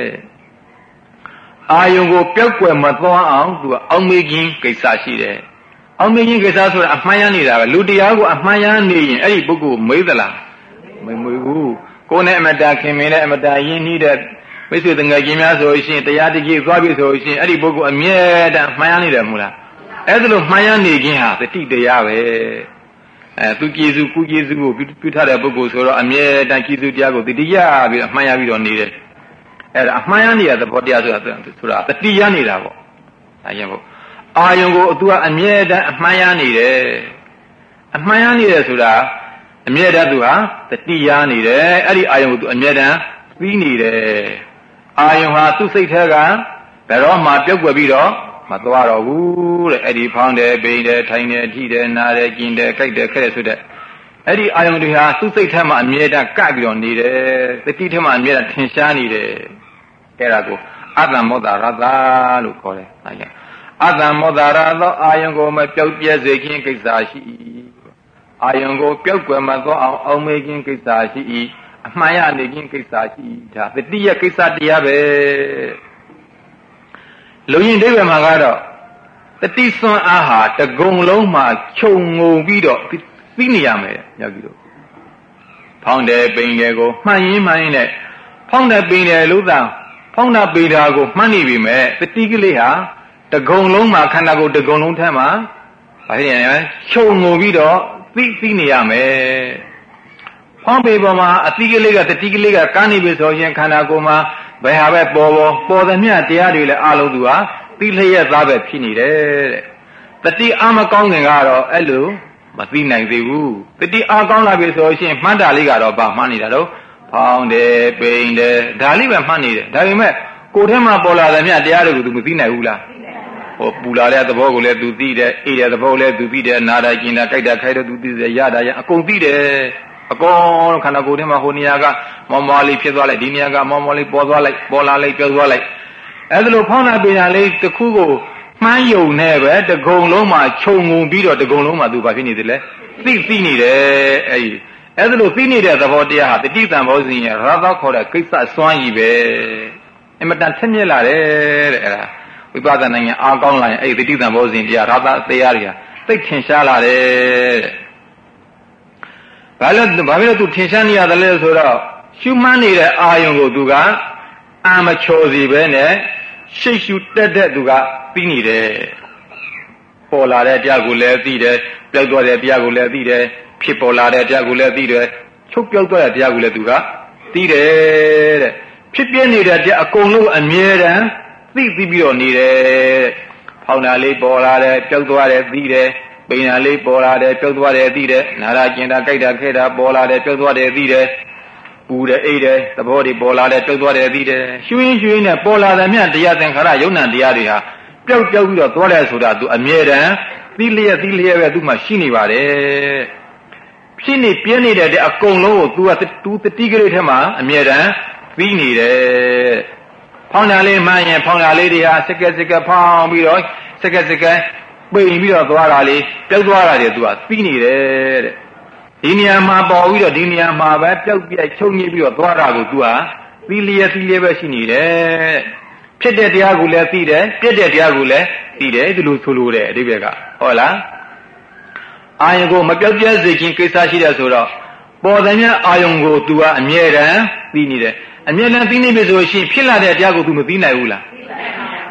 အာယုံကိုပျောက်ကွယ်မသွားအောင်သူကအောက်မေ့ခြင်းကိစ္စရှိတယ်အောက်မေ့ခြင်းကိစ္စဆိုတာအမှန်ရနေတာပဲလူတရားကိုအမှန်ရနေရင်အဲ့ဒီပုဂ္ဂိုလ်မေးသလား မမေးဘူးကိုယ်နဲ့အမတန်ခင်မင်းနဲ့အမတန်ရင်းနှီးတဲ့မိတ်ဆွေတငယ်ချင်းများဆိုရှင်တရားတကြီးသွားပြီဆိုရှင်အဲ့ဒီပုဂ္ဂိုလ်အမြဲတမ်းမှန်ရနေတယ်မဟုတ်လားအဲ့ဒါလိုမှန်ရနေခြင်းဟာတတိတရားပဲအဲသူကျေစုကုကျေစုကိုပြုထားတဲ့ပုဂ္ဂိုလ်ဆိုတော့အမြဲတမ်းကျေစုတရားကိုတတိယပြီးတော့မှန်ရပြီးတော့နေတယ်အဲ့ဒါအမှန်ရနေတဲ့သဘောတရားဆိုတာဆိုတာတတိယနေတာပေါ့ဒါရင်ပေါ့အာယုံကိုသူကအမြဲတမ်းအမှန်ရနေတယ်အမှန်ရနေတယ်ဆိုတာ အမြဲတမ်းသူဟာတတိယနေတယ်အဲ့ဒီအာယုံကိုသူအမြဲတမ်းပြီးနေတယ်အာယုံဟာသူ့စိတ်ထဲကဘယ်တော့မှပြုတ်ကွယ်ပြီးတော့မသွားတော့ဘူးတဲ့အဲ့ဒီဖောင်းတယ်ပိန်တယ်ထိုင်တယ်ထိတယ်နားတယ်กินတယ်ကြိုက်တယ်ခက်တယ်ဆိုတဲ့အဲ့ဒီအာယုံတွေဟာသူ့စိတ်ထဲမှာအမြဲတမ်းကပ်ပြီးတော့နေတယ်တတိထဲမှာအမြဲတမ်းထင်ရှားနေတယ်အဲ့ဒါကိုအတ္တမောတရတလို့ခေါ်တယ်။အဲကြောင့်အတ္တမောတရသောအာယုံကိုမပြောက်ပြဲစေခြင်းကိစ္စရှိ၏။ အာယုံကိုပြောက်ကွယ်မသောအောင်အောင်မေခြင်းကိစ္စရှိ၏။အမှန်ရနေခြင်းကိစ္စရှိ၏။ဒါတတိယကိစ္စတရားပဲ။လူရင်ဒိဗ္ဗေမှာကတော့တတိစွမ်းအားဟာတကုံလုံးမှာခြုံငုံပြီးတော့သိနေရမယ်ညောက်ပြီးတော့ဖောင်းတယ်ပိန်တယ်ကိုမှန်ရင်မှန်ရင်နဲ့ဖောင်းတယ်ပိန်တယ်လို့သာဖောင်းတာပေတာကိုမှတ်နေပြီမဲ့တတိကလေးဟာတကုံလုံးမှာခန္ဓာကိုယ်တကုံလုံးထဲမှာဘာဖြစ်နေလဲချုပ်ငိုပြီးတော့ သိသိနေရမယ်ဖောင်းပေပေါ်မှာအတိကလေးကတတိကလေးကကန်းနေပြီဆိုရင်ခန္ဓာကိုယ်မှာဘယ်ဟာပဲပေါ်ပေါ်ပေါ်သမျှတရားတွေလည်းအလုံးသူဟာသိလျက်သားပဲဖြစ်နေတယ်တဲ့တတိအမကောင်းခင်ကတော့အဲ့လိုမသိနိုင်သေးဘူးတတိအားကောင်းလာပြီဆိုရင်မှတ်တာလေးကတော့ဗာမှတ်နေတာတော့ဖောင်းတယ်ပိန်တယ်ဒါလေးပဲမှတ်နေတယ်ဒါပေမဲ့ကိုယ်ထဲမှာပေါ်လာတဲ့မြတ်တရားတွေကို तू မသိနိုင်ဘူးလား ဟိုပူလာတဲ့သဘောကိုလည်းသူသိတယ်အေးတဲ့သဘောကိုလည်းသူသိတယ်နာတာကျင်တာကြိုက်တာခိုက်တဲ့သူသိတယ်ရတာရအကုန်သိတယ်အကုန်ခန္ဓာကိုယ်ထဲမှာဟိုနေရာကမောမောလေးဖြစ်သွားလိုက်ဒီနေရာကမောမောလေးပေါ်သွားလိုက်ပေါ်လာလိုက်ပြောသွားလိုက်အဲဒါလိုဖောင်းတာပညာလေးတစ်ခုကိုမှန်းယုံနေပဲတကုံလုံးမှာခြုံငုံပြီးတော့တကုံလုံးမှာသူဘာဖြစ်နေသလဲသိသိနေတယ်အဲဒီအဲဒါလိုသိနေတဲ့သဘောတရားဟာတတိတံဘောဇင်ရရသောခေါ်တဲ့ကိစ္စစွမ်းကြီးပဲအင်မတန်ထက်မြက်လာတယ်တဲ့အဲဒါ ဝိပဿနာဉာဏ်အားကောင်းလာရင်အဲ့ဒီတတိတံဘောဇဉ်တရားရသောတရားတွေကသိထင်ရှားလာတယ်တဲ့ဘာလို့ဘာဖြစ်လို့သူထင်ရှားနေရတယ်လဲဆိုတော့ရှုမှန်းနေတဲ့အာယုံကိုသူကအာမချော်စီပဲနဲ့ရှိတ်ရှုတက်တဲ့သူကပြီးနေတယ်ပေါ်လာတဲ့တရားကိုလည်းသိတယ်ပြောက်သွားတဲ့တရားကိုလည်းသိတယ်ဖြစ်ပေါ်လာတဲ့တရားကိုလည်းသိတယ်ချုပ်ပြောက်သွားတဲ့တရားကိုလည်းသူကသိတယ်တဲ့ဖြစ်ပြနေတဲ့တရားအကုန်လုံးအမြဲတမ်း သိသိပြီးတော့နေတယ်ဖောင်းတာလေးပေါ်လာတယ်ပြောက်သွားတယ်သိတယ်ပိန်တာလေးပေါ်လာတယ်ပြုတ်သွားတယ်သိတယ်နာရကျင်တာကြိုက်တာခဲတာပေါ်လာတယ်ပြုတ်သွားတယ်သိတယ်ပူတယ်အိတ်တယ်သဘောတွေပေါ်လာတယ်ပြုတ်သွားတယ်သိတယ်ရွှင်ရွှင်နဲ့ပေါ်လာတဲ့မြတ်တရားသင်္ခါရယုံ nant တရားတွေဟာပျောက်ပျောက်ပြီးတော့သွားတယ်ဆိုတာသူအမြဲတမ်းသိလျက်သိလျက်ပဲသူ့မှာရှိနေပါတယ်ဖြစ်နေပြင်းနေတဲ့အကုန်လုံးကို तू က तू တတိကလေးထဲမှာအမြဲတမ်းပြီးနေတယ် ဖောင်းတာလေးမှရင်ဖောင်းတာလေးတွေဟာစကက်စကက်ဖောင်းပြီးတော့စကက်စကက်ပိန်ပြီးတော့သွားတာလေးပြောက်သွားတာတွေသူကပြီးနေတယ်တဲ့ဒီနေရာမှာပေါ်ပြီးတော့ဒီနေရာမှာပဲပျောက်ပြက်ချုပ်ငြိပြီးတော့သွားတာကိုသူကသီလျက်သီလျက်ပဲရှိနေတယ်ဖြစ်တဲ့တရားကိုလည်းသိတယ်ပြက်တဲ့တရားကိုလည်းသိတယ်ဒီလိုဆိုလိုတယ်အတိပ္ပယ်ကဟုတ်လားအာယုံကိုမပျောက်ပြက်စေခြင်းကိစ္စရှိတယ်ဆိုတော့ပေါ်တဲ့မြအာယုံကိုသူကအမြဲတမ်းသိနေတယ် အမြဲတမ်းသိနေပြီဆိုရှင်ဖြစ်လာတဲ့တရားကို तू မသိနိုင်ဘူးလား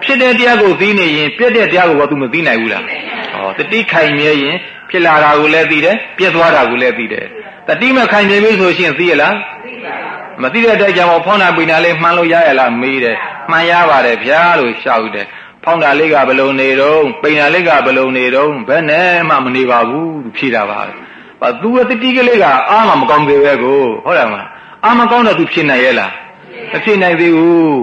ဖြစ်တဲ့တရားကိုသိနေရင်ပြည့်တဲ့တရားကိုတော့ तू မသိနိုင်ဘူးလားဟောတတိခိုင်မြဲရင်ဖြစ်လာတာကိုလည်းသိတယ်ပြည့်သွားတာကိုလည်းသိတယ်တတိမခိုင်မြဲပြီဆိုရှင်သိရလားမသိတဲ့အတွက်ကြောင့်ဖောင်းတာပိနာလေးမှန်းလို့ရရလားမေးတယ်မှန်ရပါတယ်ဗျာလို့ရှောက်တယ်ဖောင်းတာလေးကဘလုံနေတော့ပိန်တာလေးကဘလုံနေတော့ဘယ်နဲ့မှမနေပါဘူးဖြေတာပါဘာသူတတိကလေးကအားမမကောင်းသေးပဲကိုဟုတ်တယ်မလားအားမကောင်းတော့သူဖြစ်နိုင်ရဲ့လား မဖြစ်နိုင်သေးဘူး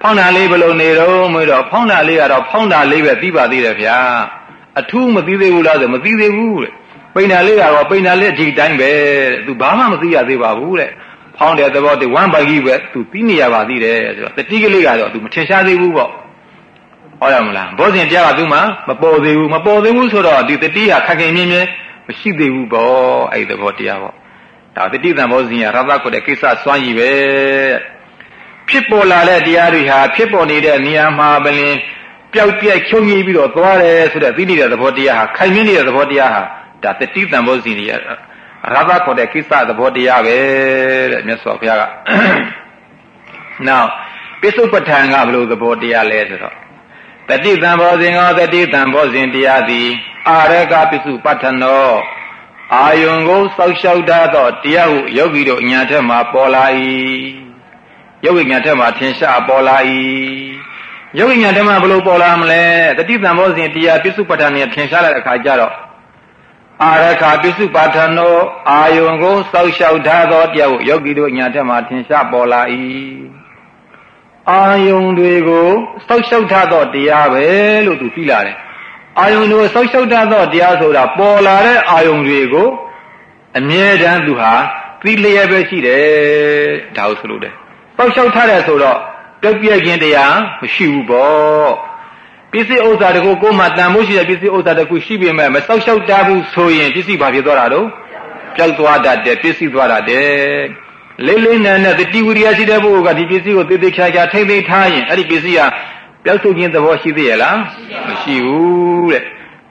ဖောင်းတာလေးဘလုံနေတော့မွေးတော့ဖောင်းတာလေးကတော့ဖောင်းတာလေးပဲပြီးပါသေးတယ်ဗျာအထူးမသိသေးဘူးလားဆိုမသိသေးဘူးတဲ့ပိန်နာလေးကတော့ပိန်နာလေးဒီတိုင်းပဲတဲ့သူဘာမှမသိရသေးပါဘူးတဲ့ဖောင်းတဲ့သဘောတဝမ်ပါကြီးပဲသူသိနေရပါသေးတယ်ဆိုတော့တတိကလေးကတော့သူမထင်ရှားသေးဘူးပေါ့ဟုတ်ရမလားဘောဇင်တရားကသူမှမပေါ်သေးဘူးမပေါ်သေးဘူးဆိုတော့ဒီတတိဟာခက်ခင်မြင်းမြင်းမရှိသေးဘူးပေါ့အဲ့ဒီသဘောတရားပေါ့ဒါတတိတံဘောဇင်ရရသကိုတဲ့ကိစ္စစွမ်းရည်ပဲ ဖြစ်ပေါ်လာတဲ့တရားတွေဟာဖြစ်ပေါ်နေတဲ့နေရာမှာပင်ပျောက်ပြက်ချုံငြိပြီးတော့သွားတယ်ဆိုတဲ့သိနေတဲ့သဘောတရားဟာခိုင်မြဲနေတဲ့သဘောတရားဟာဒါတတိတံဘောဇင်ရရသခေါ်တဲ့ကိစ္စသဘောတရားပဲတဲ့မြတ်စွာဘုရားကနောက်ပိစုပဋ္ဌာန်ကဘယ်လိုသဘောတရားလဲဆိုတော့တတိတံဘောဇင်ဟောတတိတံဘောဇင်တရားသည်အာရကပိစုပဋ္ဌနောအာယုံကိုစောက်ရှောက်တတ်သောတရားဟုယောဂီတို့ညာထက်မှာပေါ်လာ၏ ယောဂီညာထက်မှာထင်ရှားပေါ်လာ၏ယောဂီညာထက်မှာဘလို့ပေါ်လာမလဲတတိတံဘောဇင်တရားပိစုပဋ္ဌာန်နဲ့ထင်ရှားလာတဲ့အခါကျတော့အာရခပိစုပဋ္ဌာနောအာယုံကိုစောက်ရှောက်တတ်သောတရားဟုယောဂီတို့ညာထက်မှာထင်ရှားပေါ်လာ၏အာယုံတွေကိုစောက်ရှောက်ထားသောတရားပဲလို့သူသိလာတယ်အာယုံတွေကိုစောက်ရှောက်ထားသောတရားဆိုတာပေါ်လာတဲ့အာယုံတွေကိုအမြဲတမ်းသူဟာသိလျက်ပဲရှိတယ်ဒါကိုဆိုလို့တယ် စောက်ရှောက်ထားတယ်ဆိုတော့ပြုတ်ပြက်ခြင်းတရားမရှိဘူးပေါ့ပစ္စည်းဥစ္စာတကူကိုမှတန်ဖို့ရှိတဲ့ပစ္စည်းဥစ္စာတကူရှိပေမဲ့မစောက်ရှောက်တာဘူးဆိုရင်ပစ္စည်းဘာဖြစ်သွားတာတော့ပျောက်သွားတတ်တယ်ပစ္စည်းသွားတတ်တယ်လေးလေးနက်နက်တတိဝိရိယရှိတဲ့ပုဂ္ဂိုလ်ကဒီပစ္စည်းကိုသေသေးချာချာထိမ့်သိမ်းထားရင်အဲ့ဒီပစ္စည်းကပျောက်ဆုံးခြင်းသဘောရှိသေးရဲ့လားမရှိဘူးတဲ့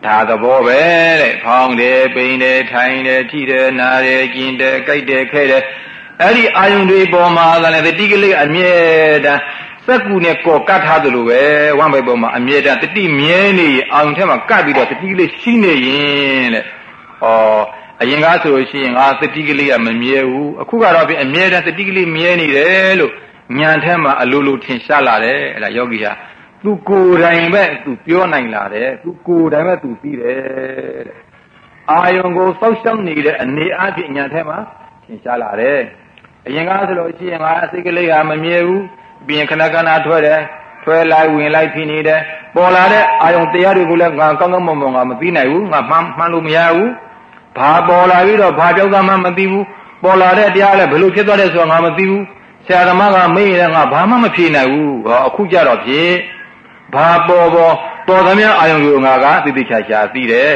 ဒါသဘောပဲတဲ့ဖောင်းတယ်ပိန်တယ်ထိုင်တယ်ထိတယ်နားတယ်ကျင်တယ်ကြိုက်တယ်ခဲတယ် အဲ့ဒီအာယုန်တွေပေါ်မှာလည်းတတိကလေးအမြဲတမ်းစက်ကူနဲ့ကော်ကတ်ထားသလိုပဲဝမ်းဘိုက်ပေါ်မှာအမြဲတမ်းတတိမြဲနေရင်အာယုန်ထဲမှာကတ်ပြီးတော့တတိကလေးရှိနေရင်တဲ့ဩအရင်ကဆိုလို့ရှိရင်ငါသတိကလေးကမမြဲဘူးအခုကတော့ပြင်အမြဲတမ်းသတိကလေးမြဲနေတယ်လို့ညာထဲမှာအလိုလိုထင်ရှားလာတယ်အဲ့ဒါယောဂီဟာသူကိုယ်တိုင်ပဲသူပြောနိုင်လာတယ်သူကိုယ်တိုင်ပဲသူသိတယ်တဲ့အာယုံကိုစောက်ရှောက်နေတဲ့အနေအချင်းညာထဲမှာထင်ရှားလာတယ် အရင်ကဆိုလို့ရှိရင်ငါစိတ်ကလေးကမမြဲဘူးပြင်ခဏခဏထွက်တယ်ဆွဲလိုက်ဝင်လိုက်ဖြစ်နေတယ်ပေါ်လာတဲ့အာယုံတရားတွေကိုလည်းငါကောင်းကောင်းမွန်မွန်ငါမသိနိုင်ဘူးငါမှန်မှန်လို့မရဘူးဘာပေါ်လာပြီးတော့ဘာပြောက်သားမှမသိဘူးပေါ်လာတဲ့တရားလည်းဘယ်လိုဖြစ်သွားတယ်ဆိုတာငါမသိဘူးဆရာသမားကမေးရင်ငါဘာမှမဖြေနိုင်ဘူးဟောအခုကြတော့ဖြင့်ဘာပေါ်ပေါ်ပေါ်သမျှအာယုံကိုငါကသိသိချာချာသိတယ်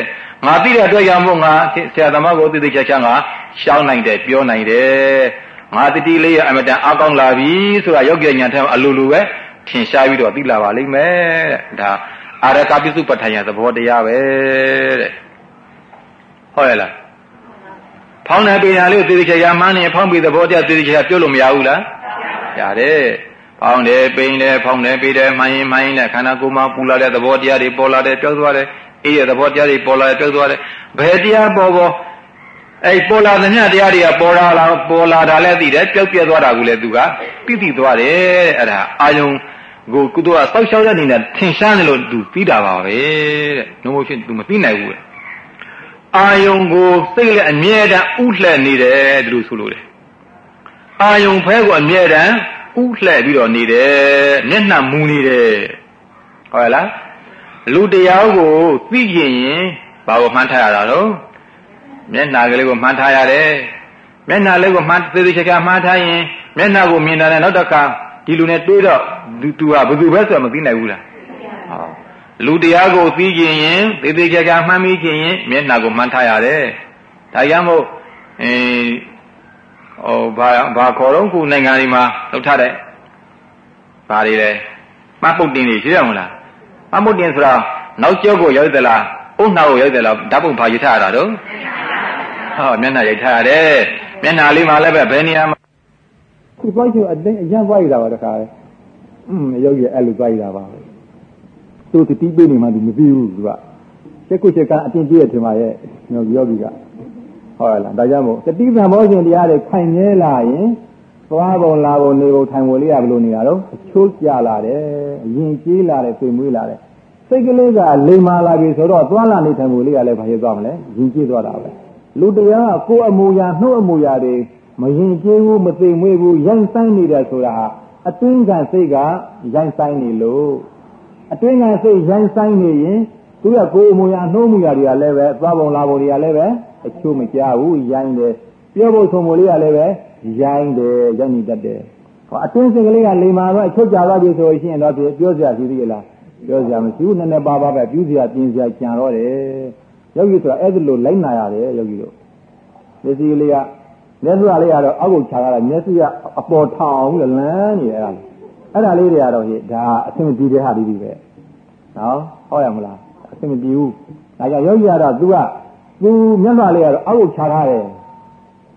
ငါသိတဲ့အတွက်ကြောင့်မို့ငါဆရာသမားကိုသိသိချာချာငါရှောင်းနိုင်တယ်ပြောနိုင်တယ် ငါတတိလေးရအမတန်အကောင်းလာပြီဆိုတာယောဂီညာထဲမှာအလိုလိုပဲထင်ရှားပြီးတော့သိလာပါလိမ့်မယ်တဲ့ဒါအာရကပိစုပဋ္ဌာယသဘောတရားပဲတဲ့ဟုတ်ရဲ့လားဖောင်းတဲ့ပေညာလေးကိုသေသေးချာချာမှန်းနေဖောင်းပြီးသဘောတရားသေသေးချာချာပြောလို့မရဘူးလားရတယ်ဖောင်းတယ်ပိန်တယ်ဖောင်းတယ်ပေးတယ်မှန်ရင်မှန်ရင်လည်းခန္ဓာကိုယ်မှာပူလာတဲ့သဘောတရားတွေပေါ်လာတယ်ပြောက်သွားတယ်အေးရဲ့သဘောတရားတွေပေါ်လာတယ်ပြောက်သွားတယ်ဘယ်တရားပေါ်ပေါ် အဲ့ပေါ်လာသမျှတရားတွေကပေါ်လာလာပေါ်လာတာလည်းသိတယ်ပြောက်ပြက်သွားတာကိုလည်းသူကသိသိသွားတယ်အဲ့ဒါအာယုံကိုကုသိုလ်ကစောက်ရှောက်တဲ့အနေနဲ့ထင်ရှားတယ်လို့သူသိတာပါပဲတဲ့နှုတ်ရှင်သူမသိနိုင်ဘူးအာယုံကိုစိတ်လည်းအမြဲတမ်းဥလှဲ့နေတယ်သူလို့ဆိုလို့တယ်အာယုံဖဲကိုအမြဲတမ်းဥလှဲ့ပြီးတော့နေတယ်မျက်နှာမူနေတယ်ဟုတ်လားလူတရားကိုသိကျင်ရင်ဘာကိုမှန်းထားရတာတော့ မျက်နှာကလေးကိုမှန်းထားရတယ်မျက်နှာလေးကိုမှန်းသေသေးချာချာမှန်းထားရင်မျက်နှာကိုမြင်တာနဲ့နောက်တစ်ခါဒီလူနဲ့တွေးတော့သူကဘယ်သူပဲဆိုတော့မသိနိုင်ဘူးလားလူတရားကိုသိကျင်ရင်သေသေးချာချာမှန်းမိကျင်ရင်မျက်နှာကိုမှန်းထားရတယ်။ဒါကြောင့်မို့အဲဟိုဘာဘာခေါ်တော့ခုနိုင်ငံတွေမှာလောက်ထားတဲ့ဘာတွေလဲမှတ်ပုတ်တင်တွေရှိရမလားမှတ်ပုတ်တင်ဆိုတာနောက်ကျောကိုရောက်သလားအုံနှာကိုရောက်သလားဓာတ်ပုံဘာရထားရတာတော့ ဟောမျက်နှာရိုက်ထားရတယ်မျက်နှာလေးမှာလည်းပဲဘယ်နေရာမှာခုသွားချင်အတင်းအရန်သွားရတာပါတခါလေอืมရုပ်ရအဲ့လိုသွားရတာပါသူတတိပေးနေမှသူမသိဘူးသူကချက်ကုချက်ကအတင်းပြည့်ရထင်ပါရဲ့ယောဂီကဟုတ်လားဒါကြောင့်မို့တတိပံဘောရှင်တရားတွေခိုင်မြဲလာရင်သွားပုံလာပုံနေပုံထိုင်ပုံလေးရဘလို့နေတာတော့အချိုးကျလာတယ်အရင်ကြီးလာတယ်ပြင်မွေးလာတယ်စိတ်ကလေးကလိမ္မာလာပြီဆိုတော့သွားလာနေထိုင်ပုံလေးကလည်းဘာဖြစ်သွားမလဲရင်ကြီးသွားတာပဲ လူတရားကကိုယ်အမူအရာနှုတ်အမူအရာတွေမရင်ကြီးဘူးမသိမွေးဘူးရိုင်းဆိုင်နေတယ်ဆိုတာအတွင်းကစိတ်ကရိုင်းဆိုင်နေလို့အတွင်းကစိတ်ရိုင်းဆိုင်နေရင်တသူကကိုယ်အမူအရာနှိုးမှုရာတွေကလည်းပဲသွားပုံလာပုံတွေကလည်းပဲအချို့မကြဘူးရိုင်းတယ်ပြောဖို့ဆုံးဖို့လေးကလည်းပဲရိုင်းတယ်ရိုင်းနေတတ်တယ်ဟောအတွင်းစင်ကလေးကလိမ္မာတော့အချုပ်ကြသွားပြီဆိုရင်တော့ပြောစရာရှိသေးလားပြောစရာမရှိဘူးနည်းနည်းပါးပါးပဲပြူးစရာပြင်းစရာကြံတော့တယ် ယောဂီဆိုတာအဲ့ဒီလိုလိုက်နာရတယ်ယောဂီတို့မျက်စိလေးကမျက်စိလေးကတော့အောက်ကိုခြာရတာမျက်စိကအပေါ်ထောင်လို့လန်းနေတယ်အဲ့ဒါလေးတွေကတော့ဟိဒါအဆင်ပြေတဲ့ဟာပြီးပြီပဲနော်ဟုတ်ရမလားအဆင်ပြေဘူးဒါကြောင့်ယောဂီကတော့ तू က तू မျက်စိလေးကတော့အောက်ကိုခြာရတယ်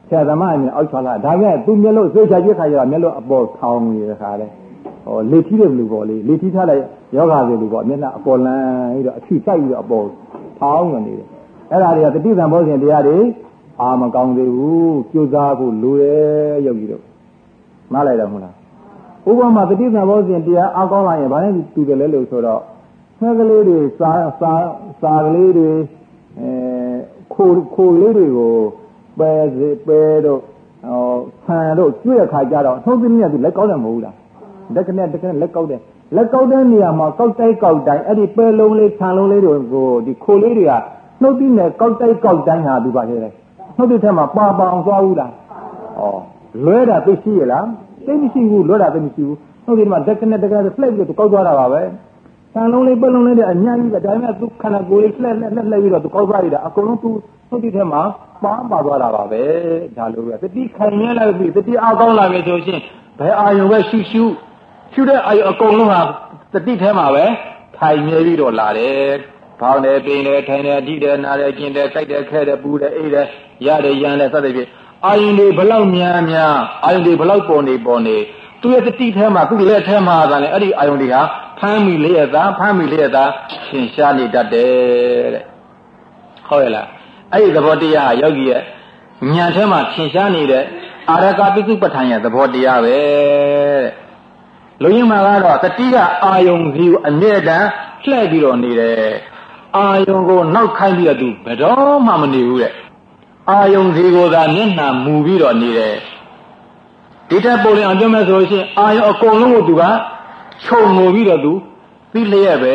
ဆရာသမားအမြင်အောက်ချလာဒါကသူမျက်လုံးစိတ်ချပြစ်ခါကျတော့မျက်လုံးအပေါ်ထောင်နေတဲ့ခါလဲဟောလေထီးတဲ့လူပေါ့လေလေထီးထားလိုက်ယောဂါဆိုလူပေါ့မျက်နှာအပေါ်လန်းပြီးတော့အချီစိုက်ပြီးတော့အပေါ် ထောင်းနေတယ်အဲ့ဒါတွေကတတိသံဘောဇဉ်တရားတွေအာမကောင်းသေးဘူးကြိုးစားဖို့လိုရဲ့ယောဂီတို့နားလိုက်တော့မလားဥပမာတတိသံဘောဇဉ်တရားအကောင်းလာရင်ဘာနဲ့တူတယ်လဲလို့ဆိုတော့ဆက်ကလေးတွေစားစားစားကလေးတွေအဲခိုခိုလေးတွေကိုပဲစေပဲတော့ဟောဆန်တို့ကျွေးရခါကြတော့အဆုံးသင်းမြတ်သူလက်ကောက်တယ်မဟုတ်ဘူးလားတက်ကနဲ့တက်ကနဲ့လက်ကောက်တယ် လက်ကောက်တဲ့နေရာမှာကောက်တိုက်ကောက်တိုင်းအဲ့ဒီပဲလုံးလေးဆန်လုံးလေးတွေကိုဒီခိုလေးတွေကနှုတ်ပြီးနဲ့ကောက်တိုက်ကောက်တိုင်းဟာဒီပါခဲ့တယ်နှုတ်တဲ့ထက်မှာပါပါအောင်သွားဘူးလားဩလွဲတာသိရှိရလားသိမရှိဘူးလွဲတာသိမရှိဘူးနှုတ်ဒီမှာတက်ကနဲ့တက်ကနဲ့ဖလက်ပြီးတော့ကောက်သွားတာပါပဲဆန်လုံးလေးပဲလုံးလေးတွေအများကြီးပဲဒါပေမဲ့သူခန္ဓာကိုယ်လေးလှက်လှက်လှက်လှက်ပြီးတော့သူကောက်သွားရတာအကုန်လုံးသူနှုတ်ဒီထက်မှာပါပါသွားတာပါပဲဒါလိုပဲတတိခိုင်ရလိုက်ပြီတတိအားကောင်းလာပြီဆိုရှင်ဘယ်အာယုံပဲရှုရှု ရှုတဲ့အာယုံအကုန်လုံးဟာတတိထဲမှာပဲထိုင်မြဲပြီးတော့လာတယ်။ဖောင်းတယ်ပိန်တယ်ထိုင်တယ်ထိတယ်နားတယ်ကျင်တယ်ကြိုက်တယ်ခဲတယ်ပူတယ်အေးတယ်ရတယ်ရန်တယ်စသဖြင့်အာယုန်တွေဘလောက်များများအာယုန်တွေဘလောက်ပေါ်နေပေါ်နေသူရဲ့တတိထဲမှာသူ့လက်ထဲမှာသာလေအဲ့ဒီအာယုန်တွေဟာဖမ်းမိလျက်သားဖမ်းမိလျက်သားသင်ရှားနေတတ်တယ်တဲ့ဟုတ်ရဲ့လားအဲ့ဒီသဘောတရားဟာယောဂီရဲ့ဉာဏ်ထဲမှာသင်ရှားနေတဲ့အာရကပိစုပဋ္ဌာန်ရဲ့သဘောတရားပဲတဲ့ လူရင်းမှာကတော့တတိကအာယုံစီကိုအမြဲတမ်းလှည့်ပြီးတော့နေတယ်အာယုံကိုနောက်ခိုင်းပြီးတော့သူဘယ်တော့မှမနေဘူးတဲ့အာယုံစီကိုသာမျက်နှာမူပြီးတော့နေတယ်ဒီတက်ပုံလင်အောင်ပြောမယ်ဆိုလို့ရှိရင်အာယုံအကုန်လုံးကိုသူကခြုံငိုပြီးတော့သူသိလျက်ပဲ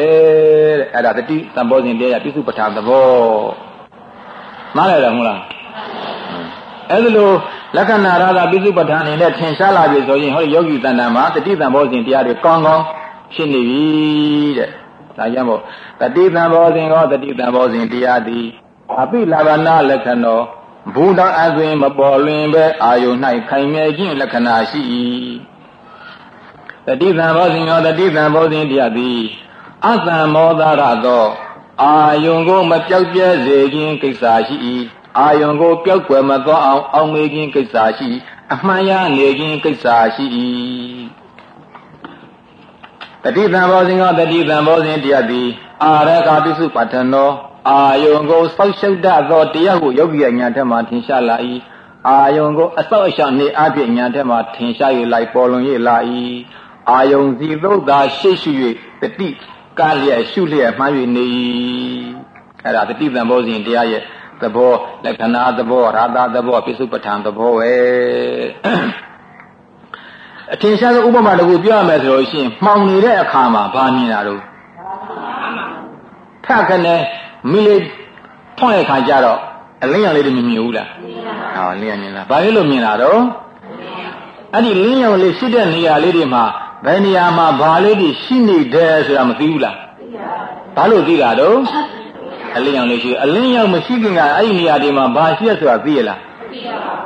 တဲ့အဲ့ဒါတတိသံဘောဇဉ်တရားပြစ္စုပ္ပထာသဘောနားလည်တယ်မဟုတ်လား အဲ့ဒါလို့လက္ခဏာရတာပိစုပဋ္ဌာန်အနေနဲ့ထင်ရှားလာပြီဆိုရင်ဟောယောဂီတဏ္ဍာမှာတတိတံဘောဇဉ်တရားတွေကောင်းကောင်းဖြစ်နေပြီတဲ့ဒါကြောင့်မို့တတိတံဘောဇဉ်ကောတတိတံဘောဇဉ်တရားသည်အပိလာဘနာလက္ခဏောဘူတံအသွင်မပေါ်လွင်ပဲအာယု၌ခိုင်မြဲခြင်းလက္ခဏာရှိ၏တတိတံဘောဇဉ်ကောတတိတံဘောဇဉ်တရားသည်အသံမောဒရသော အာယုံကိုမပြောက်ပြဲစေခြင်းကိစ္စရှိ၏ အာယုံကိုပျောက်ကွယ်မသွားအောင်အောင်မေခြင်းကိစ္စရှိ အမှန်ရနေခြင်းကိစ္စရှိ၏တတိတံဘောဇင်ကတတိတံဘောဇင်တရားသည်အာရကပိစုပဋ္ဌနောအာယုံကိုစောက်ရှုပ်တတ်သောတရားကိုယောဂီရညာထက်မှထင်ရှားလာ၏အာယုံကိုအစောက်အရှောက်နေအဖြစ်ညာထက်မှထင်ရှား၍လိုက်ပေါ်လွန်၍လာ၏အာယုံစီသုတ်သာရှိရှိ၍တတိကားလျက်ရှုလျက်မှား၍နေ၏အဲ့ဒါတတိတံဘောဇင်တရားရဲ့ သဘောလက္ခဏာသဘောရာသသဘောပိစုပဋ္ဌာန်သဘောပဲအထင်ရှားသောဥပမာတခုပြောရမယ်ဆိုလို့ရှိရင်မှောင်နေတဲ့အခါမှာဘာမြင်တာတော့ထခနဲ့မိလေးထွန့်တဲ့ခါကျတော့အလင်းရောင်လေးတွေမမြင်ဘူးလားဟောလင်းရောင်မြင်လားဘာလို့လို့မြင်တာတော့အဲ့ဒီလင်းရောင်လေးရှိတဲ့နေရာလေးတွေမှာဘယ်နေရာမှာဘာလေးတွေရှိနေတယ်ဆိုတာမသိဘူးလားဘာလို့သိတာတော့ အလင်းရောင်လေးရှိအလင်းရောင်မရှိခင်ကအဲ့ဒီနေရာတွေမှာဘာရှိရဆိုတာသိရလား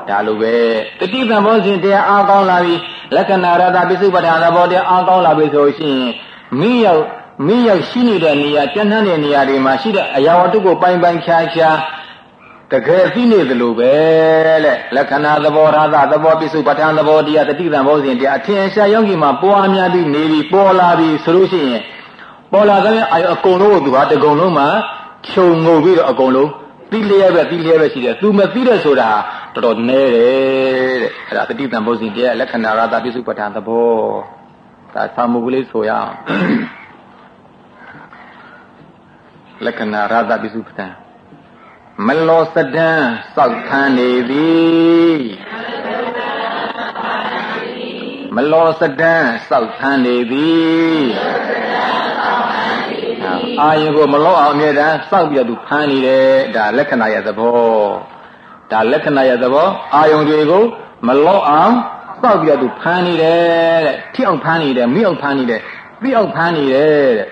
ဒါလိုပဲတတိသဘောစဉ်တရားအားကောင်းလာပြီလက္ခဏာရတပိစုပ္ပဒါသဘောတရားအားကောင်းလာပြီဆိုရှင်မိရောက်မိရောက်ရှိနေတဲ့နေရာကျန်းတဲ့နေရာတွေမှာရှိတဲ့အရာဝတ္ထုကိုပိုင်ပိုင်ခြားခြားတကယ်သိနေသလိုပဲတဲ့လက္ခဏာသဘောရာသသဘောပိစုပဋ္ဌာန်သဘောတရားတတိသံဘောစဉ်တရားအထင်ရှားယောဂီမှာပွားများပြီးနေပြီးပေါ်လာပြီးဆိုလို့ရှိရင်ပေါ်လာတဲ့အအကုန်လုံးကိုသူကတကုံလုံးမှာ ခြုံငုံပြီးတော့အကုန်လုံးသိလျက်ပဲသိလျက်ပဲရှိတယ်သူမသိတဲ့ဆိုတာတော်တော်နည်းတယ်တဲ့အဲ့ဒါတတိတံဘုဇင်တရားလက္ခဏာရတာပြစုပဋ္ဌာန်သဘောဒါသာမှုကလေးဆိုရအောင်လက္ခဏာရတာပြစုပဋ္ဌာန်မလောစဒံစောက်ထမ်းနေသည်မလောစဒံစောက်ထမ်းနေသည် အာယုကိုမလောအောင်အမြဲတမ်းစောက်ပြီးတော့သူဖမ်းနေတယ်ဒါလက္ခဏာရဲ့သဘောဒါလက္ခဏာရဲ့သဘောအာယုတွေကိုမလောအောင်စောက်ပြီးတော့သူဖမ်းနေတယ်တဲ့ထိအောင်ဖမ်းနေတယ်မိအောင်ဖမ်းနေတယ်ပြီးအောင်ဖမ်းနေတယ်တဲ့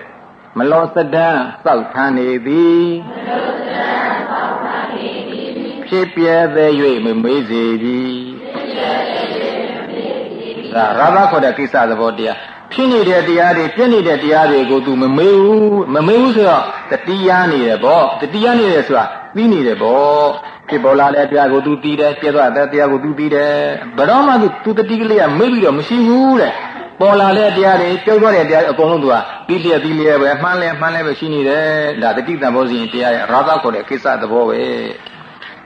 မလောစဒံစောက်ဖမ်းနေသည်မလောစဒံစောက်ဖမ်းနေသည်ဖြစ်ပြဲသေး၍မမေးစေပြီဖြစ်ပြဲသေး၍မမေးစေပြီဒါရဘခေါ်တဲ့ကိစ္စသဘောတရား ဖြစ်နေတဲ့တရားတွေပြည့်နေတဲ့တရားတွေကို तू မမေးဘူးမမေးဘူးဆိုတော့တတိယနေတယ်ဗောတတိယနေတယ်ဆိုတာပြီးနေတယ်ဗောဖြစ်ပေါ်လာတဲ့တရားကို तू သိတယ်ပြည့်သွားတဲ့တရားကို तू သိတယ်ဘယ်တော့မှ तू तू တတိကလေးကမေ့ပြီးတော့မရှိဘူးတဲ့ပေါ်လာတဲ့တရားတွေပြောသွားတဲ့တရားအကုန်လုံး तू ကပြီးလျက်ပြီးလျက်ပဲမှန်းလဲမှန်းလဲပဲရှိနေတယ်ဒါတတိတံဘောဇဉ်တရားရဲ့ရာသခေါ်တဲ့ကိစ္စသဘောပဲ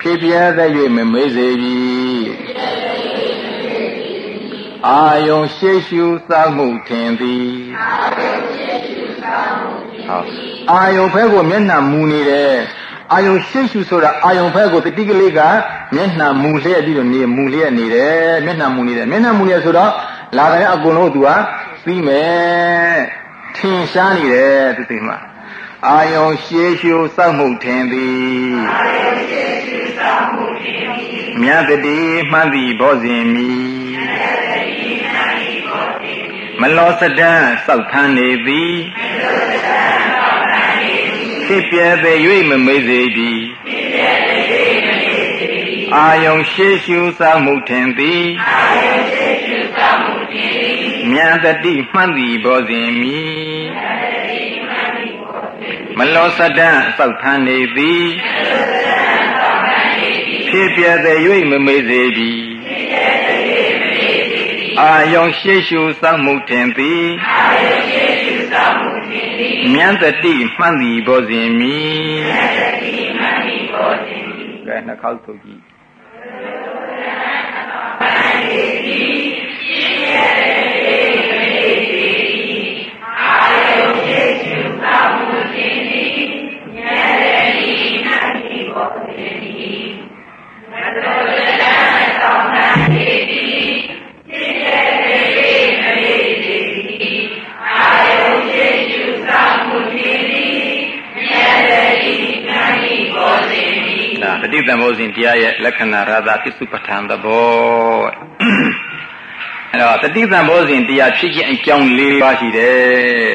ဖြစ်ပြဲတဲ့၍မမေးစေပြီ အာယုံရှေ့ရှုသမှုထင်သည်အာယုံဖဲကိုမျက်နှာမူနေတယ်အာယုံရှေ့ရှုဆိုတာအာယုံဖဲကိုတတိကလေးကမျက်နှာမူလျက်ပြီးတော့နေမူလျက်နေတယ်မျက်နှာမူနေတယ်မျက်နှာမူနေဆိုတော့လာတဲ့အကုန်လုံးသူကပြီးမယ်ထင်ရှားနေတယ်သူသိမှာ အာယုံရှေးရှုစောက်မှုထင်သည်အာယုံရှေးရှုစောက်မှုထင်သည်မြတ်တိမှန်သည်ဘောဇင်မီမြတ်မလောစဒံစောက်ထမ်းနေသည်ဖြစ်ပြဲပေ၍မမေ့စေပြီအာယုံရှေးရှုသောမှုထင်သည်မြန်တတိမှန်သည်ဘောဇင်မီ မလောစဒံစောက်ထမ်းနေသည်ဖြစ်ပြဲပေ၍မမေ့စေပြီအာယုံရှေ့ရှုစောင့်မှုတင်သည်အာယုံရှေ့ရှုစောင့်မှုတင်သည်မြတ်တတိမှန်သည်ဘောဇင်မီမြတ်တတိမှန်သည်ဘောဇင်မီကဲနှခေါက်ထုတ်ကြည့်အာ ဒါတတိတံဘောဇဉ်တရားရဲ့လက္ခဏာရသပစ္စုပ္ပထံသဘောအဲ့တော့တတိတံဘောဇဉ်တရားဖြစ်ခြင်းအကြောင်း၄ပါးရှိတယ်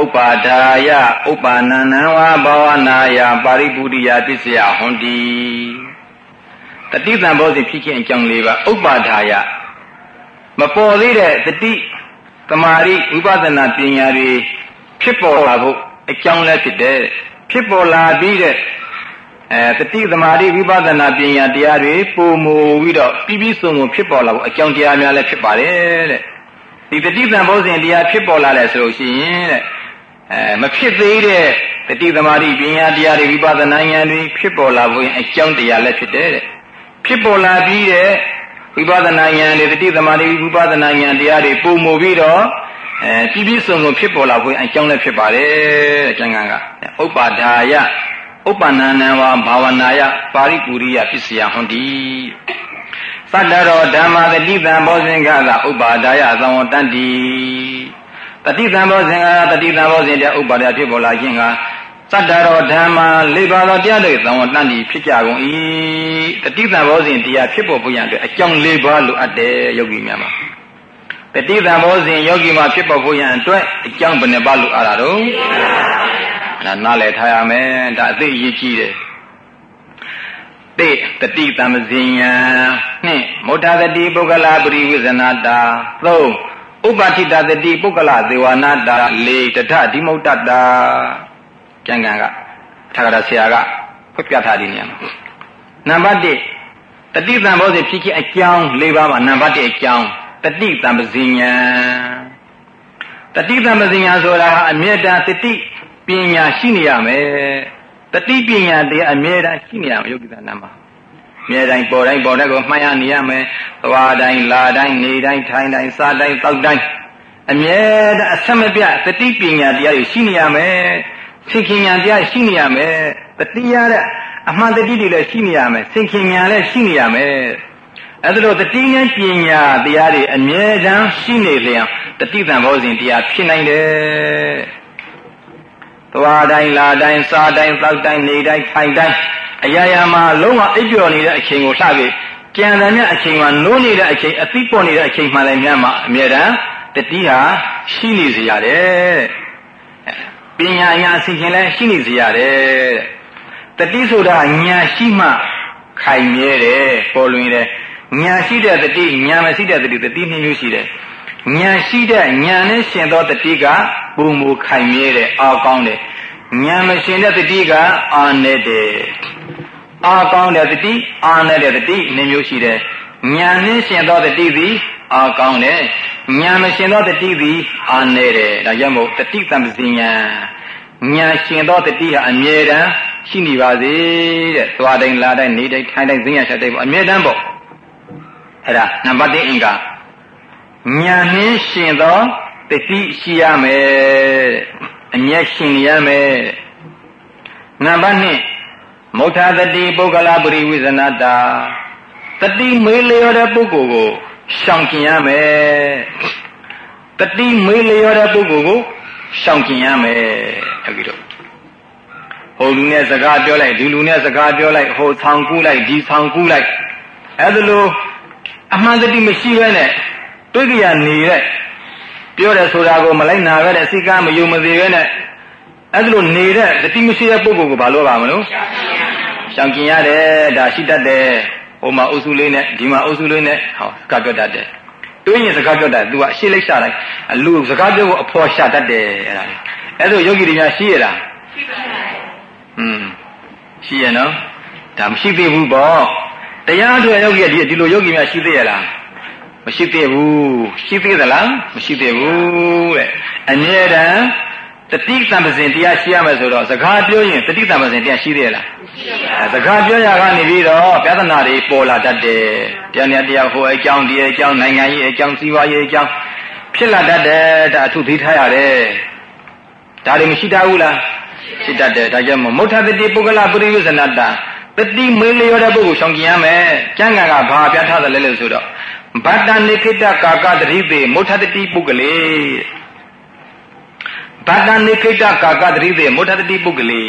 ဥပ္ပါဒါယဥပ္ပါဏနံဝါဘာဝနာယပါရိပုရိယပစ္စယဟွန်တိတတိတံဘောဇဉ်ဖြစ်ခြင်းအကြောင်း၄ပါးဥပ္ပါဒါယမပေါ်သေးတဲ့တတိတမာရိဝိပဿနာပညာတွေဖြစ်ပေါ်လာဖို့အကြောင်းလည်းဖြစ်တယ်ဖြစ်ပေါ်လာပြီးတဲ့ အဲတတိသမာဓိဝိပဿနာပညာတရားတွေပုံမူပြီးတော့ပြီးပြီးစုံစုံဖြစ်ပေါ်လာဖို့အကြောင်းတရားများလည်းဖြစ်ပါတယ်တဲ့ဒီတတိသံဘောဇဉ်တရားဖြစ်ပေါ်လာလဲဆိုလို့ရှိရင်တဲ့အဲမဖြစ်သေးတဲ့တတိသမာဓိပညာတရားတွေဝိပဿနာဉာဏ်တွေဖြစ်ပေါ်လာဖို့အကြောင်းတရားလည်းဖြစ်တယ်တဲ့ဖြစ်ပေါ်လာပြီးတဲ့ဝိပဿနာဉာဏ်တွေတတိသမာဓိဝိပဿနာဉာဏ်တရားတွေပုံမူပြီးတော့အဲပြီးပြီးစုံစုံဖြစ်ပေါ်လာဖို့အကြောင်းလည်းဖြစ်ပါတယ်တဲ့ကျန်ကန်ကဥပ္ပါဒါယ ဥပ္ပန္နနံဝါဘာဝနာယပါရိပူရိယပစ္စယဟွန်တိသတ္တရောဓမ္မတတိတံဘောဇင်ကသာဥပ္ပါဒါယသံဝတ္တိတတိတံဘောဇင်ကတတိတံဘောဇင်တဲ့ဥပ္ပါဒဖြစ်ပေါ်လာခြင်းကသတ္တရောဓမ္မလေးပါးသောတရားတွေသံဝတ္တိဖြစ်ကြကုန်၏တတိတံဘောဇင်တရားဖြစ်ပေါ်ဖို့ရန်အတွက်အကြောင်း၄ပါးလိုအပ်တယ်ယောဂီများမှာတတိတံဘောဇင်ယောဂီမှာဖြစ်ပေါ်ဖို့ရန်အတွက်အကြောင်းဘယ်နှပါလိုအပ်တာတော့ ဒါနားလည်ထားရမယ်ဒါအသိအရေးကြီးတယ်တိတတိတမဇင်ယံနှင့်မုဋ္ဌသတိပုဂ္ဂလာပရိဝိဇနာတာသုံးဥပတိတတတိပုဂ္ဂလသေဝနာတာလေးတထဒီမုဋ္ဌတာကျန်ကန်ကထာဂရဆရာကဖွင့်ပြထားဒီနေရာမှာနံပါတ်1တတိတံဘောဇဉ်ဖြစ်ခြင်းအကြောင်း၄ပါးပါနံပါတ်1အကြောင်းတတိတံပဇင်ယံတတိတံပဇင်ယံဆိုတာအမြဲတမ်းတတိ ပညာရှိနေရမယ်တတိပညာတရားအမြဲတမ်းရှိနေရမယ်ယုတ်တိသနာမှာအမြဲတမ်းပေါ်တိုင်းပေါ်တိုင်းကိုမှတ်ရနေရမယ်သွားတိုင်းလာတိုင်းနေတိုင်းထိုင်တိုင်းစားတိုင်းတောက်တိုင်းအမြဲတမ်းအဆက်မပြတ်တတိပညာတရားတွေရှိနေရမယ်သိခင်ညာတရားရှိနေရမယ်တတိရတဲ့အမှန်တတိတွေလည်းရှိနေရမယ်သိခင်ညာလည်းရှိနေရမယ်အဲ့ဒါလို့တတိဉာဏ်ပညာတရားတွေအမြဲတမ်းရှိနေလျင်တတိတံဘောဇဉ်တရားဖြစ်နိုင်တယ် သွားတိုင်းလာတိုင်းစားတိုင်းတောက်တိုင်းနေတိုင်းထိုင်တိုင်းအရာရာမှာလုံးဝအိပ်ပျော်နေတဲ့အချိန်ကိုလှပြီးကြံတယ်မြတ်အချိန်မှာနိုးနေတဲ့အချိန်အသိပေါ်နေတဲ့အချိန်မှလည်းမြတ်မှာအမြဲတမ်းတတိဟာရှိနေစေရတယ်ပညာညာအစီရင်လည်းရှိနေစေရတယ်တတိဆိုတာညာရှိမှခိုင်မြဲတယ်ပေါ်လွင်တယ်ညာရှိတဲ့တတိညာမရှိတဲ့တတိတတိနှစ်မျိုးရှိတယ် ညာရှိတဲ့ညာနဲ့ရှင်သောတတိကပုံမူခိုင်မြဲတယ်အာကောင်းတယ်ညာမရှင်တဲ့တတိကအာနေတဲ့အာကောင်းတဲ့တတိအာနေတဲ့တတိနှစ်မျိုးရှိတယ်ညာနဲ့ရှင်သောတတိသည်အာကောင်းတယ်ညာမရှင်သောတတိသည်အာနေတယ်ဒါကြောင့်မို့တတိတံပစဉာညာရှင်သောတတိဟာအမြဲတမ်းရှိနေပါစေတဲ့သွားတိုင်းလာတိုင်းနေတိုင်းထိုင်တိုင်းသိညာချက်တိုင်းပေါ့အမြဲတမ်းပေါ့အဲ့ဒါနံပါတ်1အင်္ဂါ ညာနှင်းရှင်သောတတိရှိရမယ်အမျက်ရှင်ရမယ်နံပါတ်2မௌထာတတိပုဂ္ဂလပရိဝိဇနတာတတိမေးလျော်တဲ့ပုဂ္ဂိုလ်ကိုရှောင်ကျင်ရမယ်တတိမေးလျော်တဲ့ပုဂ္ဂိုလ်ကိုရှောင်ကျင်ရမယ်တကယ်တော့ဟိုလူနဲ့စကားပြောလိုက်ဒီလူနဲ့စကားပြောလိုက်ဟိုဆောင်ကူးလိုက်ဒီဆောင်ကူးလိုက်အဲ့ဒါလို့အမှန်တတိမရှိဘဲနဲ့ တွေ့ကြရနေတဲ့ပြောတယ်ဆိုတာကိုမလိုက်နာပဲတဲ့အစိကမယုံမသေးပဲနဲ့အဲ့ဒါလို့နေတဲ့တတိမရှိတဲ့ပုဂ္ဂိုလ်ကိုဘာလို့ပါမလို့ရှောင်ကျင်ရတယ်ဒါရှိတတ်တယ်ဟိုမှာအုပ်စုလေးနဲ့ဒီမှာအုပ်စုလေးနဲ့ဟောစကားပြောတတ်တယ်တွေးရင်စကားပြောတတ်သူကအရှိလိုက်ရှာလိုက်အလူစကားပြောကိုအဖော်ရှာတတ်တယ်အဲ့ဒါလေအဲ့ဒါယောဂီတွေများရှိရလားရှိပါပါอืมရှိရနော်ဒါမရှိသေးဘူးပေါ့တရားအတွက်ယောဂီကဒီဒီလိုယောဂီများရှိသေးရလား မရှိသေးဘူးရှိသေးသလားမရှိသေးဘူးတဲ့အမြဲတမ်းတတိတံပစဉ်တရားရှိရမယ်ဆိုတော့စကားပြောရင်တတိတံပစဉ်တရားရှိသေးရလားစကားပြောရကနေပြီးတော့ပြဿနာတွေပေါ်လာတတ်တယ်တရားနဲ့တရားဟိုအကြောင်းဒီအကြောင်းနိုင်ငံရေးအကြောင်းစီးပွားရေးအကြောင်းဖြစ်လာတတ်တယ်ဒါအထုသိထားရတယ်ဒါတွေမရှိတတ်ဘူးလားရှိတတ်တယ်ဒါကြောင့်မုဋ္ဌတတိပုဂ္ဂလပရိယုဇနတတတိမေလျောတဲ့ပုဂ္ဂိုလ်ရှောင်ကျင်ရမယ်ကျမ်းဂန်ကဘာပြထားတယ်လဲလို့ဆိုတော့ ဗတ္တနိခိတကာကတတိပေမုဋ္ဌတတိပုဂ္ဂလေဗတ္တနိခိတကာကတတိပေမုဋ္ဌတတိပုဂ္ဂလေ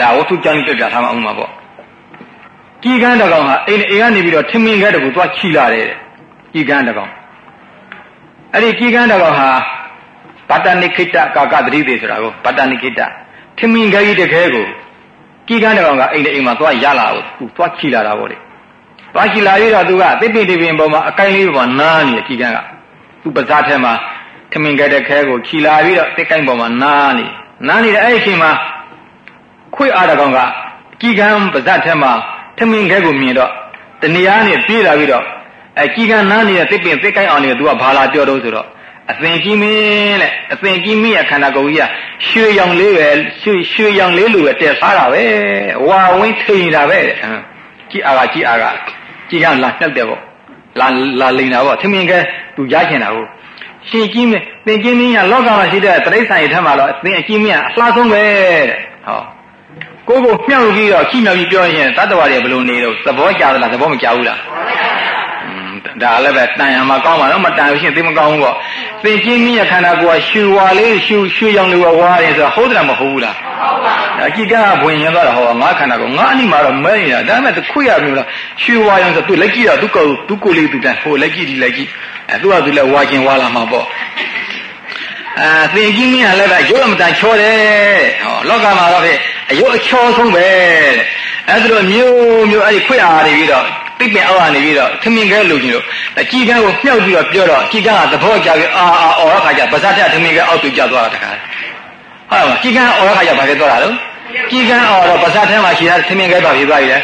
ဒါဝတ္ထုကျမ်းပြပြထားမှအောင်ပါပေါ့ကြည်ကန်းတကောင်ဟာအိမ်အိမ်ကနေပြီးတော့ထမင်းခဲတကူသွားချီလာတယ်ကြည်ကန်းတကောင်အဲ့ဒီကြည်ကန်းတကောင်ဟာဗတ္တနိခိတကာကတတိပေဆိုတာကိုဗတ္တနိခိတထမင်းခဲကြီးတခဲကိုကြည်ကန်းတကောင်ကအိမ်အိမ်မှာသွားရလာကိုသူသွားချီလာတာပေါ့လေ သွားချီလာပြီးတော့သူကသစ်ပင်တိပင်ပေါ်မှာအကိုင်းလေးပေါ်နားနေကြည်ကန်းကသူပါးစားထဲမှာထမင်းခဲတခဲကိုချီလာပြီးတော့တစ်ကိုင်းပေါ်မှာနားနေနားနေတဲ့အဲ့ဒီအချိန်မှာခွေအားတကောင်ကကြည်ကန်းပါးစားထဲမှာထမင်းခဲကိုမြင်တော့တနေရာနဲ့ပြေးလာပြီးတော့အဲကြည်ကန်းနားနေတဲ့သစ်ပင်သစ်ကိုင်းအောင်နေသူကဘာလာပြောတော့ဆိုတော့အသင်ကြီးမင်းတဲ့အသင်ကြီးမင်းရဲ့ခန္ဓာကိုယ်ကြီးကရွှေရောင်လေးပဲရွှေရွှေရောင်လေးလိုပဲတက်စားတာပဲဝါဝင်းထိန်တာပဲကြည်အားကကြည်အားက ကြည်ကလာနှက်တယ်ပေါ့လာလာလိန်တာပေါ့ထမင်းကသူရချင်တာကိုရှင်ကြီးမင်းသင်ကြီးမင်းကလောကမှာရှိတဲ့တိရစ္ဆာန်ရဲ့ထက်မှာတော့အသင်အကြီးမင်းကအလှဆုံးပဲတဲ့ဟောကိုကိုမြှောက်ပြီးတော့ခိမြောက်ပြီးပြောရင်တတ္တဝါတွေဘယ်လိုနေတော့သဘောကျသလားသဘောမကျဘူးလား ဒါလည်းပဲတန်ရမှာကောင်းပါတော့မတန်လို့ရှိရင်သိမကောင်းဘူးပေါ့သင်ချင်းကြီးရဲ့ခန္ဓာကိုယ်ကရှူဝါလေးရှူရှူရောင်လေးဝါတယ်ဆိုတာဟုတ်တယ်မဟုတ်ဘူးလားဟုတ်ပါဘူးအကြည့်ကဘဝင်ရင်သွားတာဟောငါခန္ဓာကိုငါအနိမှာတော့မဲနေတာဒါပေမဲ့ခွေရမျိုးလားရှူဝါရောင်ဆိုသူလက်ကြည့်တော့သူကိုသူကိုလေးသူတန်းဟိုလက်ကြည့်ဒီလက်ကြည့်အဲသူကသူလည်းဝါကျင်ဝါလာမှာပေါ့အာသင်ကြီးမင်းကလည်းပဲရုပ်အမတန်ချောတယ်ဟောလောကမှာတော့ဖြစ်အယုတ်အချောဆုံးပဲအဲဒါလိုမျိုးမျိုးအဲ့ဒီခွေအားနေပြီးတော့ တိပင်အောက်ကနေပြီးတော့ထမင်းခဲလိုချင်လို့အကြည်ကန်းကိုမြှောက်ပြီးတော့ပြောတော့အကြည်ကန်းကသဘောကျပြီးအာအာအော်ရခါကျပါဇာတက်ထမင်းခဲအောက်ပြကျသွားတာတခါဟုတ်ပါဘူးကြည်ကန်းအော်ရခါကျဘာဖြစ်သွားတာလဲကြည်ကန်းအော်တော့ပါဇာထဲမှာရှိတဲ့ထမင်းခဲပါဖြစ်သွားပြီလေ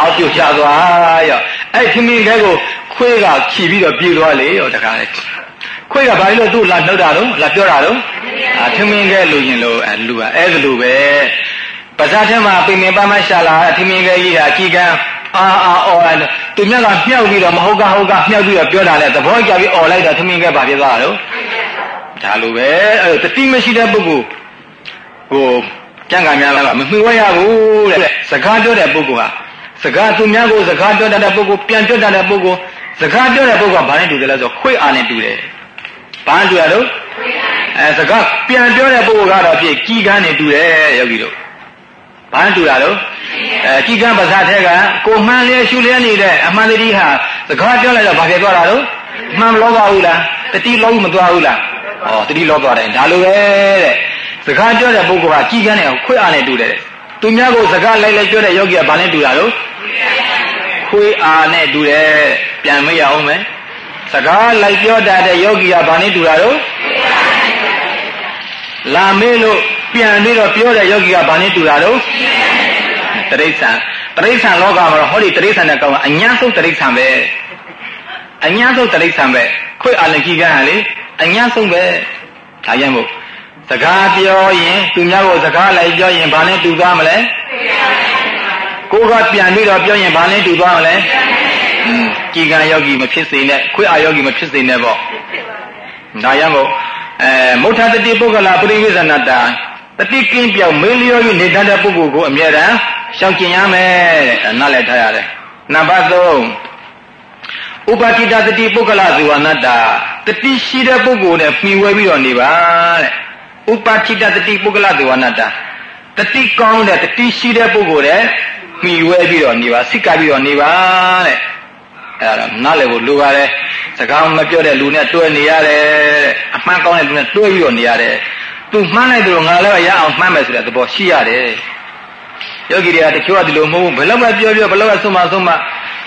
အောက်ပြကျသွားရောအဲ့ထမင်းခဲကိုခွေးကခြီးပြီးတော့ပြေးသွားလေရောတခါလေခွေးကဘာလို့သူ့လာနှုတ်တာတော့လာပြောတာတော့အာထမင်းခဲလိုချင်လို့အဲလူကအဲ့ဒါလိုပဲပါဇာထဲမှာပင်ပင်ပန်းပန်းရှာလာထမင်းခဲကြီးကကြည်ကန်း အာအာအော်လိုက်သူမြတ်ကမြှောက်ပြီးတော့မဟုတ်ကဟုတ်ကမြှောက်ပြီးတော့ပြောတာလေသဘောကျပြီးအော်လိုက်တော့သမင်းကဘာဖြစ်သွားတာလို့ဒါလိုပဲအဲတတိမရှိတဲ့ပုဂ္ဂိုလ်ကိုကြံ့ကများလာမမှီဝဲရဘူးတဲ့စကားပြောတဲ့ပုဂ္ဂိုလ်ဟာစကားသူများကိုစကားပြောတတ်တဲ့ပုဂ္ဂိုလ်ပြန်ပြောတတ်တဲ့ပုဂ္ဂိုလ်စကားပြောတဲ့ပုဂ္ဂိုလ်ကဘာနဲ့တူတယ်လဲဆိုခွေအားနဲ့တူတယ်ဘာနဲ့တူရလို့အဲစကားပြန်ပြောတဲ့ပုဂ္ဂိုလ်ကတော့ဖြစ်ကြီးကန်းနေတူတယ်ယောဂီတို့ ဘာတူတာလို့အဲကြီးကန်းပါဇာထဲကကိုမှန်လျက်ရှုလျက်နေတဲ့အမှန်တတိဟာစကားပြောလိုက်တော့ဘာဖြစ်သွားတာလို့မှန်မလို့သွားဘူးလားတတိလုံးမသွားဘူးလားဩတတိလောသွားတယ်ဒါလိုပဲတဲ့စကားပြောတဲ့ပုဂ္ဂိုလ်ကကြီးကန်းနေခွေးအားနဲ့တူတယ်သူများကိုစကားလိုက်လိုက်ပြောတဲ့ယောဂီကဘာနဲ့တူတာလို့ခွေးအားနဲ့တူတယ်ပြန်မရအောင်မယ်စကားလိုက်ပြောတတ်တဲ့ယောဂီကဘာနဲ့တူတာလို့လာမေးလို့ ပြန်ပြီးတော့ပြောတဲ့ယောဂီကဘာနဲ့တူတာတော့တရိစ္ဆာန်တရိစ္ဆာန်လောကမှာတော့ဟောဒီတရိစ္ဆာန်နဲ့ကောင်းအညာဆုံးတရိစ္ဆာန်ပဲအညာဆုံးတရိစ္ဆာန်ပဲခွေအာလကြီးကဟာလေအညာဆုံးပဲဒါရမို့စကားပြောရင်သူများကိုစကားလိုက်ပြောရင်ဘာနဲ့တူသွားမလဲကိုကပြန်ပြီးတော့ပြောရင်ဘာနဲ့တူသွားမလဲကြည်ကံယောဂီမဖြစ်စေနဲ့ခွေအာယောဂီမဖြစ်စေနဲ့ပေါ့ဒါရမို့အဲမုဋ္ဌတတိပုဂ္ဂလပရိဝိဇ္ဇနာတာ တတိကင်းပြောင်းမေးလျော၍နေတတ်တဲ့ပုဂ္ဂိုလ်ကိုအမြဲတမ်းရှောင်ကျင်ရမယ်တဲ့နားလည်ထားရတယ်နံပါတ်3ဥပတိတတတိပုဂ္ဂလဇေဝနတ္တာတတိရှိတဲ့ပုဂ္ဂိုလ်နဲ့မှီဝဲပြီးတော့နေပါတဲ့ဥပတိတတတိပုဂ္ဂလဇေဝနတ္တာတတိကောင်းတဲ့တတိရှိတဲ့ပုဂ္ဂိုလ်နဲ့မှီဝဲပြီးတော့နေပါစိတ်ကပြီးတော့နေပါတဲ့အဲ့ဒါနားလည်ဖို့လိုပါတယ်စကားမပြောတဲ့လူနဲ့တွဲနေရတယ်အမှန်ကောင်းတဲ့လူနဲ့တွဲပြီးတော့နေရတယ် သူမှန်းလိုက်တယ်လို့ငါလည်းရအောင်မှန်းမယ်ဆိုတဲ့သဘောရှိရတယ်ယောဂီတွေကတချို့ကဒီလိုမဟုတ်ဘူးဘယ်လောက်ပဲပြောပြောဘယ်လောက်ပဲဆုံးမဆုံးမ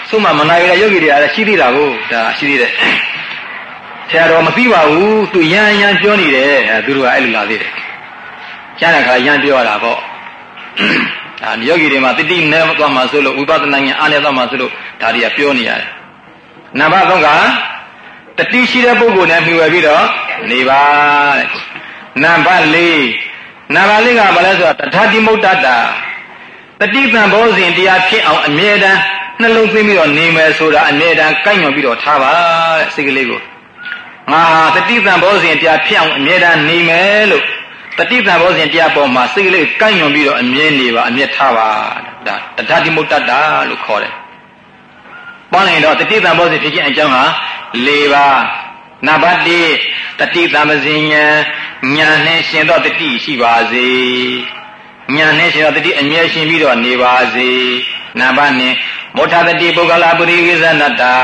ဆုံးမမနိုင်ရယောဂီတွေကလည်းရှိသေးတာကိုဒါရှိသေးတယ်ဆရာတော်မသိပါဘူးသူရန်ရန်ပြောနေတယ်အဲသူတို့ကအဲ့လိုလာသေးတယ်ကျန်တဲ့ခါရန်ပြောရတာပေါ့ဒါယောဂီတွေမှာတတိနဲ့သွားမှဆိုလို့ဝိပဿနာဉာဏ်အားနဲ့သွားမှဆိုလို့ဒါတွေကပြောနေရတယ်နံပါတ်3ကတတိရှိတဲ့ပုဂ္ဂိုလ်နဲ့မြှွယ်ပြီးတော့နေပါတဲ့ နံပါတ်4နံပါတ်4ကဘာလဲဆိုတော့တထာတိမုတ်တတာတတိပံဘောဇဉ်တရားဖြစ်အောင်အမြဲတမ်းနှလုံးသွင်းပြီးတော့နေမယ်ဆိုတာအမြဲတမ်းကိုက်ညွန်ပြီးတော့ထားပါတဲ့စိတ်ကလေးကိုငါဟာတတိပံဘောဇဉ်တရားဖြစ်အောင်အမြဲတမ်းနေမယ်လို့တတိပံဘောဇဉ်တရားပေါ်မှာစိတ်ကလေးကိုက်ညွန်ပြီးတော့အမြဲနေပါအမြဲထားပါဒါတထာတိမုတ်တတာလို့ခေါ်တယ်ပေါင်းရင်တော့တတိပံဘောဇဉ်ဖြစ်ခြင်းအကြောင်းဟာ၄ပါး နံပါတ်1တတိသမဇင်ညာညာနဲ့ရှင်တော့တတိရှိပါစေညာနဲ့ရှင်တော့တတိအမြဲရှင်ပြီးတော့နေပါစေနံပါတ်2မောထတတိပုဂ္ဂလာပရိဝိဇနတ္တာ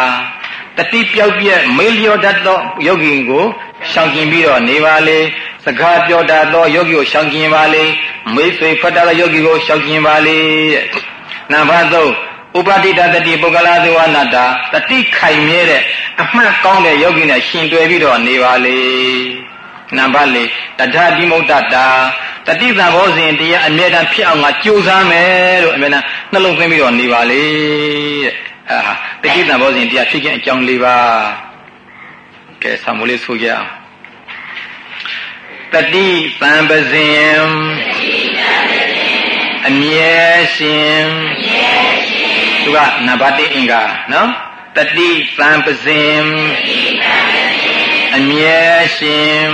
တတိပြောက်ပြက်မေလျောတတ်သောယောဂီကိုရှောင်ကျင်ပြီးတော့နေပါလေစကားပြောတတ်သောယောဂီကိုရှောင်ကျင်ပါလေမိတ်ဆွေဖတ်တတ်သောယောဂီကိုရှောင်ကျင်ပါလေနံပါတ်3 ဥပတိတတတိပုဂ္ဂလာသဝနာတာတတိခိုင်မြဲတဲ့အမှတ်ကောင်းတဲ့ယောဂီနဲ့ရှင်တွယ်ပြီးတော့နေပါလေနံပါတ်၄တထတိမုတ်တတာတတိသံဘောဇဉ်တရားအမြဲတမ်းဖြစ်အောင်ငါကြိုးစားမယ်လို့အမြဲတမ်းနှလုံးသွင်းပြီးတော့နေပါလေတဲ့အာတတိသံဘောဇဉ်တရားဖြစ်ခြင်းအကြောင်း၄ပါးကဲဆံမိုးလေးဆိုကြအောင်တတိသံပဇင်အမြဲရှင်အမြဲရှင် သူကနံပါတ်1အင်္ဂါနော်တတိသံပဇင်အမြဲရှင်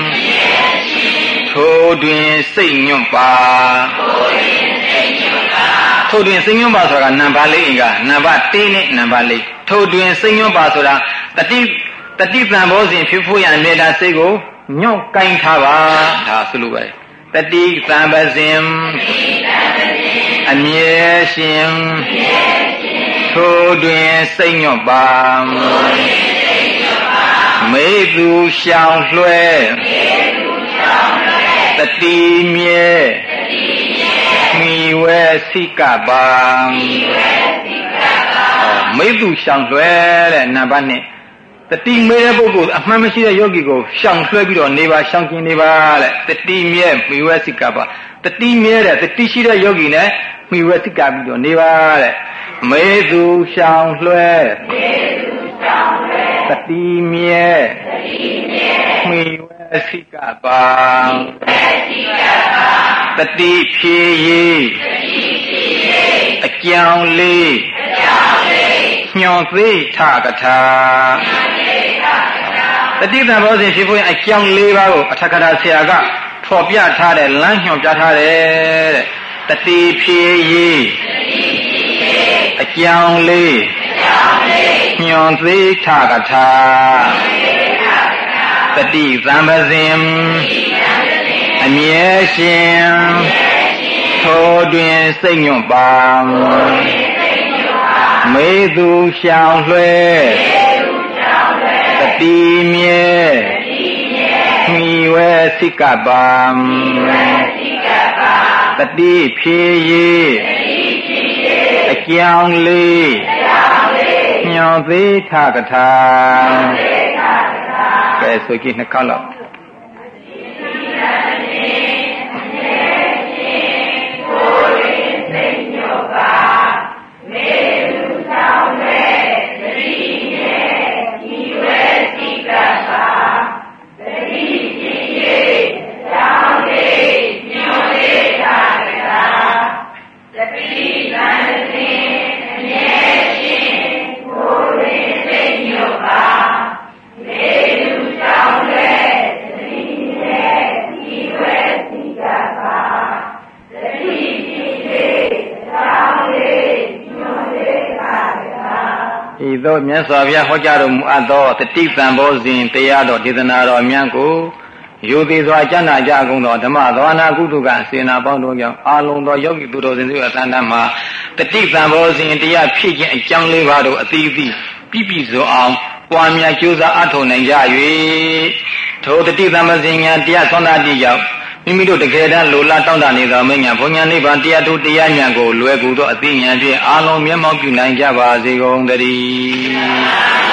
ထိုတွင်စိတ်ညွန့်ပါထိုတွင်စိတ်ညွန့်ပါဆိုတာကနံပါတ်4အင်္ဂါနံပါတ်1နဲ့နံပါတ်4ထိုတွင်စိတ်ညွန့်ပါဆိုတာတတိတတိသံဘောစဉ်ဖြစ်ဖို့ရန်မေတ္တာစိတ်ကိုညွန့်ကင်ထားပါဒါဆိုလိုပါတယ်တတိသံပဇင်အမြဲရှင် ထိုတွင်စိတ်ညွတ်ပါမေသူရှောင်လွှဲတတိမြဲမိဝဲစိကပါမေသူရှောင်လွှဲတဲ့နံပါတ်1 တတိမေတဲ့ပုဂ္ဂိုလ်အမှန်မရှိတဲ့ယောဂီကိုရှောင်လွှဲပြီးတော့နေပါရှောင်ကျင်နေပါတဲ့တတိမြဲမိဝဲစိကပါတတိမြဲတဲ့တတိရှိတဲ့ယောဂီနဲ့မိဝဲစိကပြီးတော့နေပါတဲ့မေသူရှောင်လွှဲမေသူရှောင်လွှဲတတိမြဲတတိမြဲမှီဝဲစိကပါဝဲစိကပါတတိဖြေရီတတိဖြေရီအကြောင်းလေးအကြောင်းလေးညွန်သေးထကထာညွန်သေးထကထာ တတိတံဘောဇဉ်ဖြစ်ဖို့အကြောင်း၄ပါးကိုအထကထာဆရာကဖော်ပြထားတဲ့လမ်းညွှန်ပြထားတယ်တဲ့တတိဖြေရီတတိအကြောင်းလေးညွန်သေးထကထာတတိသံပဇင်အမြဲရှင်ထိုတွင်စိတ်ညွတ်ပါမေသူရှောင်လွှဲ တတိမြဲမိဝဲစိကပါတတိဖြည့်ရေအကြောင်းလေးညောသေးထကထာကဲဆိုကြည့်နှစ်ခါလောက် ဘုရားဟောကြားတော်မူအပ်သောတတိတံဘောဇဉ်တရားတော်ဒေသနာတော်များကိုယုသေးစွာကျမ်းနာကြကုန်သောဓမ္မသောနာကုသကစေနာပေါင်းတို့ကြောင့်အာလုံးသောယောဂီသူတော်စင်တို့အသန္တမှာတတိတံဘောဇဉ်တရားဖြစ်ခြင်းအကြောင်းလေးပါးတို့အသီးသီးပြည့်ပြည့်စုံအောင်ပွားများကြိုးစားအထောက်နိုင်ကြ၍ထိုတတိတံဘောဇဉ်ညာတရားသွန်တာတိကြောင့် မိမိတို့တကယ်တမ်းလိုလားတောင်းတနေသောမညာဘုံညာနိဗ္ဗာန်တရားတို့တရားညာကိုလွယ်ကူသောအသိဉာဏ်ဖြင့်အာလုံးမျက်မှောက်ပြုနိုင်ကြပါစေကုန်သတည်း